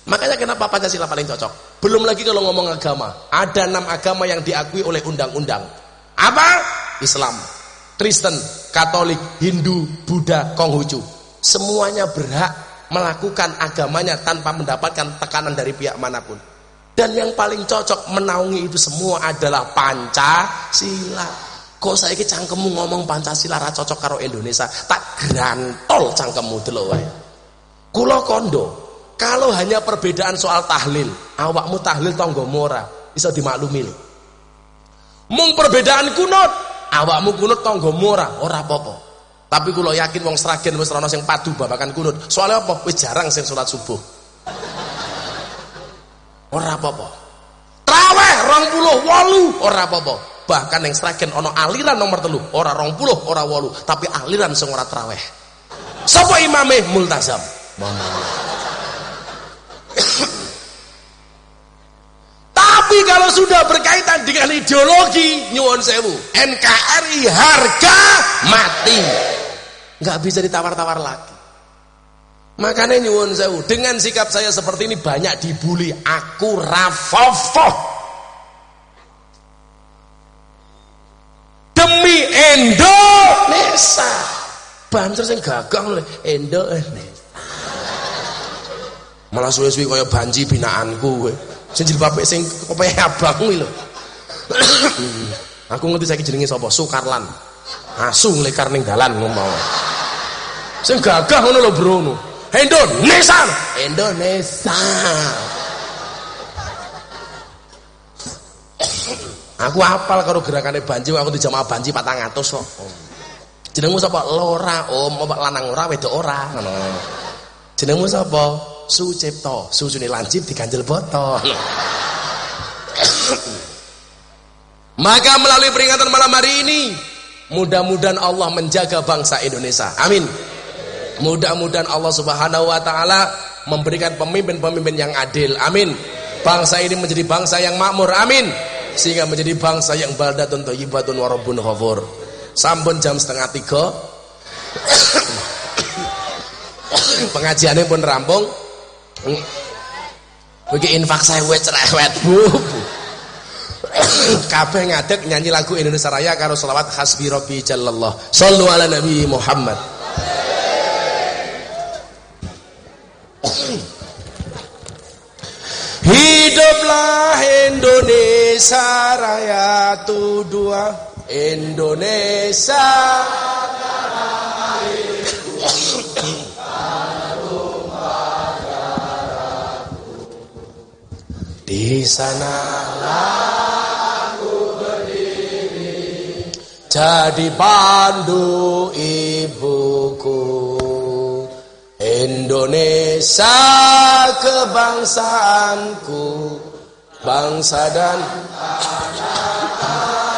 Speaker 1: Makanya kenapa Pancasila paling cocok? Belum lagi kalau ngomong agama. Ada enam agama yang diakui oleh undang-undang. Apa? Islam, Kristen, Katolik, Hindu, Buddha, Konghucu. Semuanya berhak melakukan agamanya tanpa mendapatkan tekanan dari pihak mana pun. Dan yang paling cocok menaungi itu semua adalah Pancasila. Kok saiki cangkemmu ngomong Pancasila ra cocok karo Indonesia, tak grantol cangkemmu delok wae. Kula kondo, kalau hanya perbedaan soal tahlil, awakmu tahlil tangga ora bisa dimaklumi. Mung perbedaan kunut, awakmu kunut tangga ora, ora apa-apa. Tapi kula yakin wong Sragen wis ana sing padu babakan kunut. Soalnya apa? Wis jarang sing salat subuh. Ora apa-apa. Traweh 28 ora apa-apa bahkan yang Sragen ono aliran nomor telu ora rong puluh ora wolu tapi aliran sing ora traweh. Sapa imame? Multazam. [COUGHS] Tapi kalau sudah berkaitan dengan ideologi nyuwun sewu. NKRI harga mati. Nggak bisa ditawar-tawar lagi. Makanya nyuwun sewu dengan sikap saya seperti ini banyak dibully. Aku rafofoh demi Indonesia banter sing gagang oleh Indonesia malah suwe-suwe kaya banji binaanku kowe. Sing jilbabe sing kope abang kuwi lho. Aku ngerti saiki jenenge sapa? Sukarlan. Asu nglekar ning dalan ngomong sing gagah ngono lho bro Indonesia Indonesia Aku apal karo gerakane banji aku di jamaah banji 400 kok. Jenengmu sapa? Lora. Oh, apa lanang ora wedok ora ngono. Jenengmu sapa? Sucipto. Susune lancip diganjel botol. [COUGHS] Maka melalui peringatan malam hari ini mudah-mudahan Allah menjaga bangsa Indonesia. Amin. Mudah-mudahan Allah Subhanahu wa taala memberikan pemimpin-pemimpin yang adil. Amin. Bangsa ini menjadi bangsa yang makmur. Amin sehingga menjadi bangsa yang baldatun thayyibatun wa rabbun ghafur. Sampun jam setengah tiga. [COUGHS] Pengajiannya pun rampung. Bagi infak saya wet cerewet bu. [COUGHS] Kabeh ngadeg nyanyi lagu Indonesia Raya karo selawat hasbi rabbi jallallah. Sallu ala Nabi Muhammad. [COUGHS] Hiduplah Indonesia Raya tu dua Indonesia Di sana aku berdiri Jadi pandu ibuku Indonesia kebangsaanku Bangsa dan bangsaku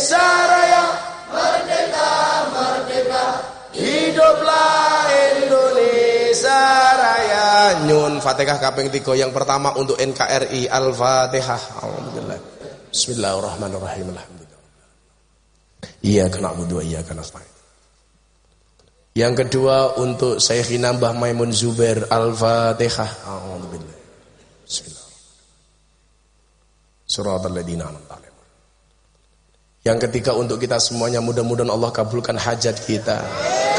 Speaker 1: Indonesia Raya merdeka. Merdeka hiduplah Indonesia Raya. Nyun Fatihah kaping 3 yang pertama untuk NKRI Al-Fatihah. Alhamdulillah. Bismillahirrahmanirrahim. Iya kena wa iya kena yang kedua untuk Syekhina Mbah Maimun Zubair Al-Fatihah. Alhamdulillah. Bismillah. Surat Al-Ladina Yang ketiga untuk kita semuanya mudah-mudahan Allah kabulkan hajat kita.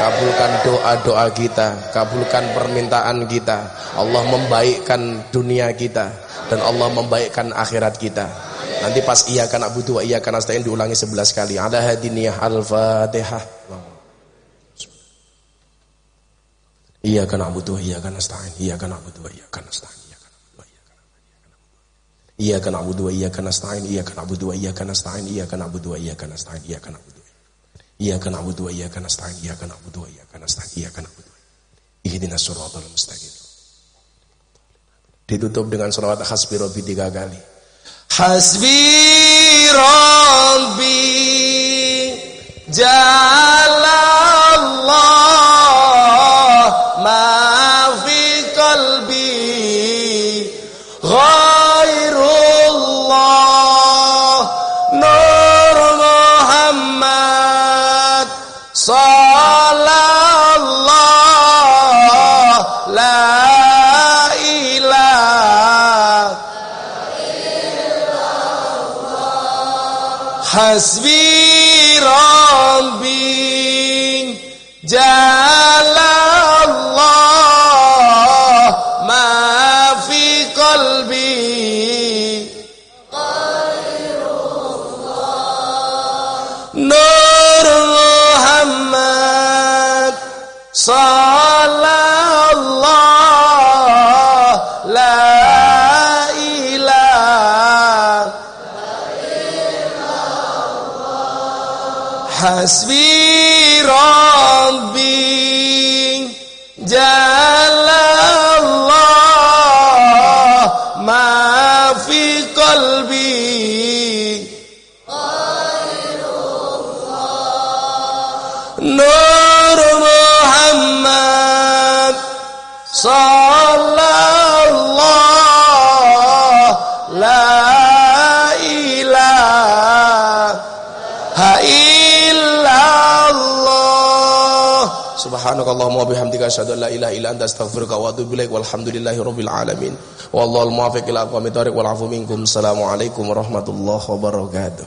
Speaker 1: Kabulkan doa-doa kita, kabulkan permintaan kita. Allah membaikkan dunia kita dan Allah membaikkan akhirat kita. Nanti pas iya kan butuh iya kan nasta'in diulangi 11 kali. Ada hadiniyah Al-Fatihah. Iyyaka na'budu wa iyyaka nasta'in. Iyyaka na'budu wa iyyaka nasta'in. Iyyaka na'budu wa iyyaka nasta'in. Iyyaka na'budu wa iyyaka nasta'in. Iyyaka na'budu wa iyyaka nasta'in. Iyyaka na'budu. Iyyaka na'budu wa iyyaka nasta'in. Iyyaka na'budu wa iyyaka nasta'in. Iyyaka na'budu. Ihdinas siratal mustaqim. Ditutup dengan salawat hasbi rabbi tiga kali. Hasbi rabbi jalallah Hasbi Hasbi subhanakallahumma wa bihamdika asyhadu an la ilaha illa anta astaghfiruka wa atubu ilaik. Walhamdulillahi rabbil alamin. Wallahu al muwaffiq ila aqwamit thoriq. Wal afu minkum. Assalamu alaikum warahmatullahi wabarakatuh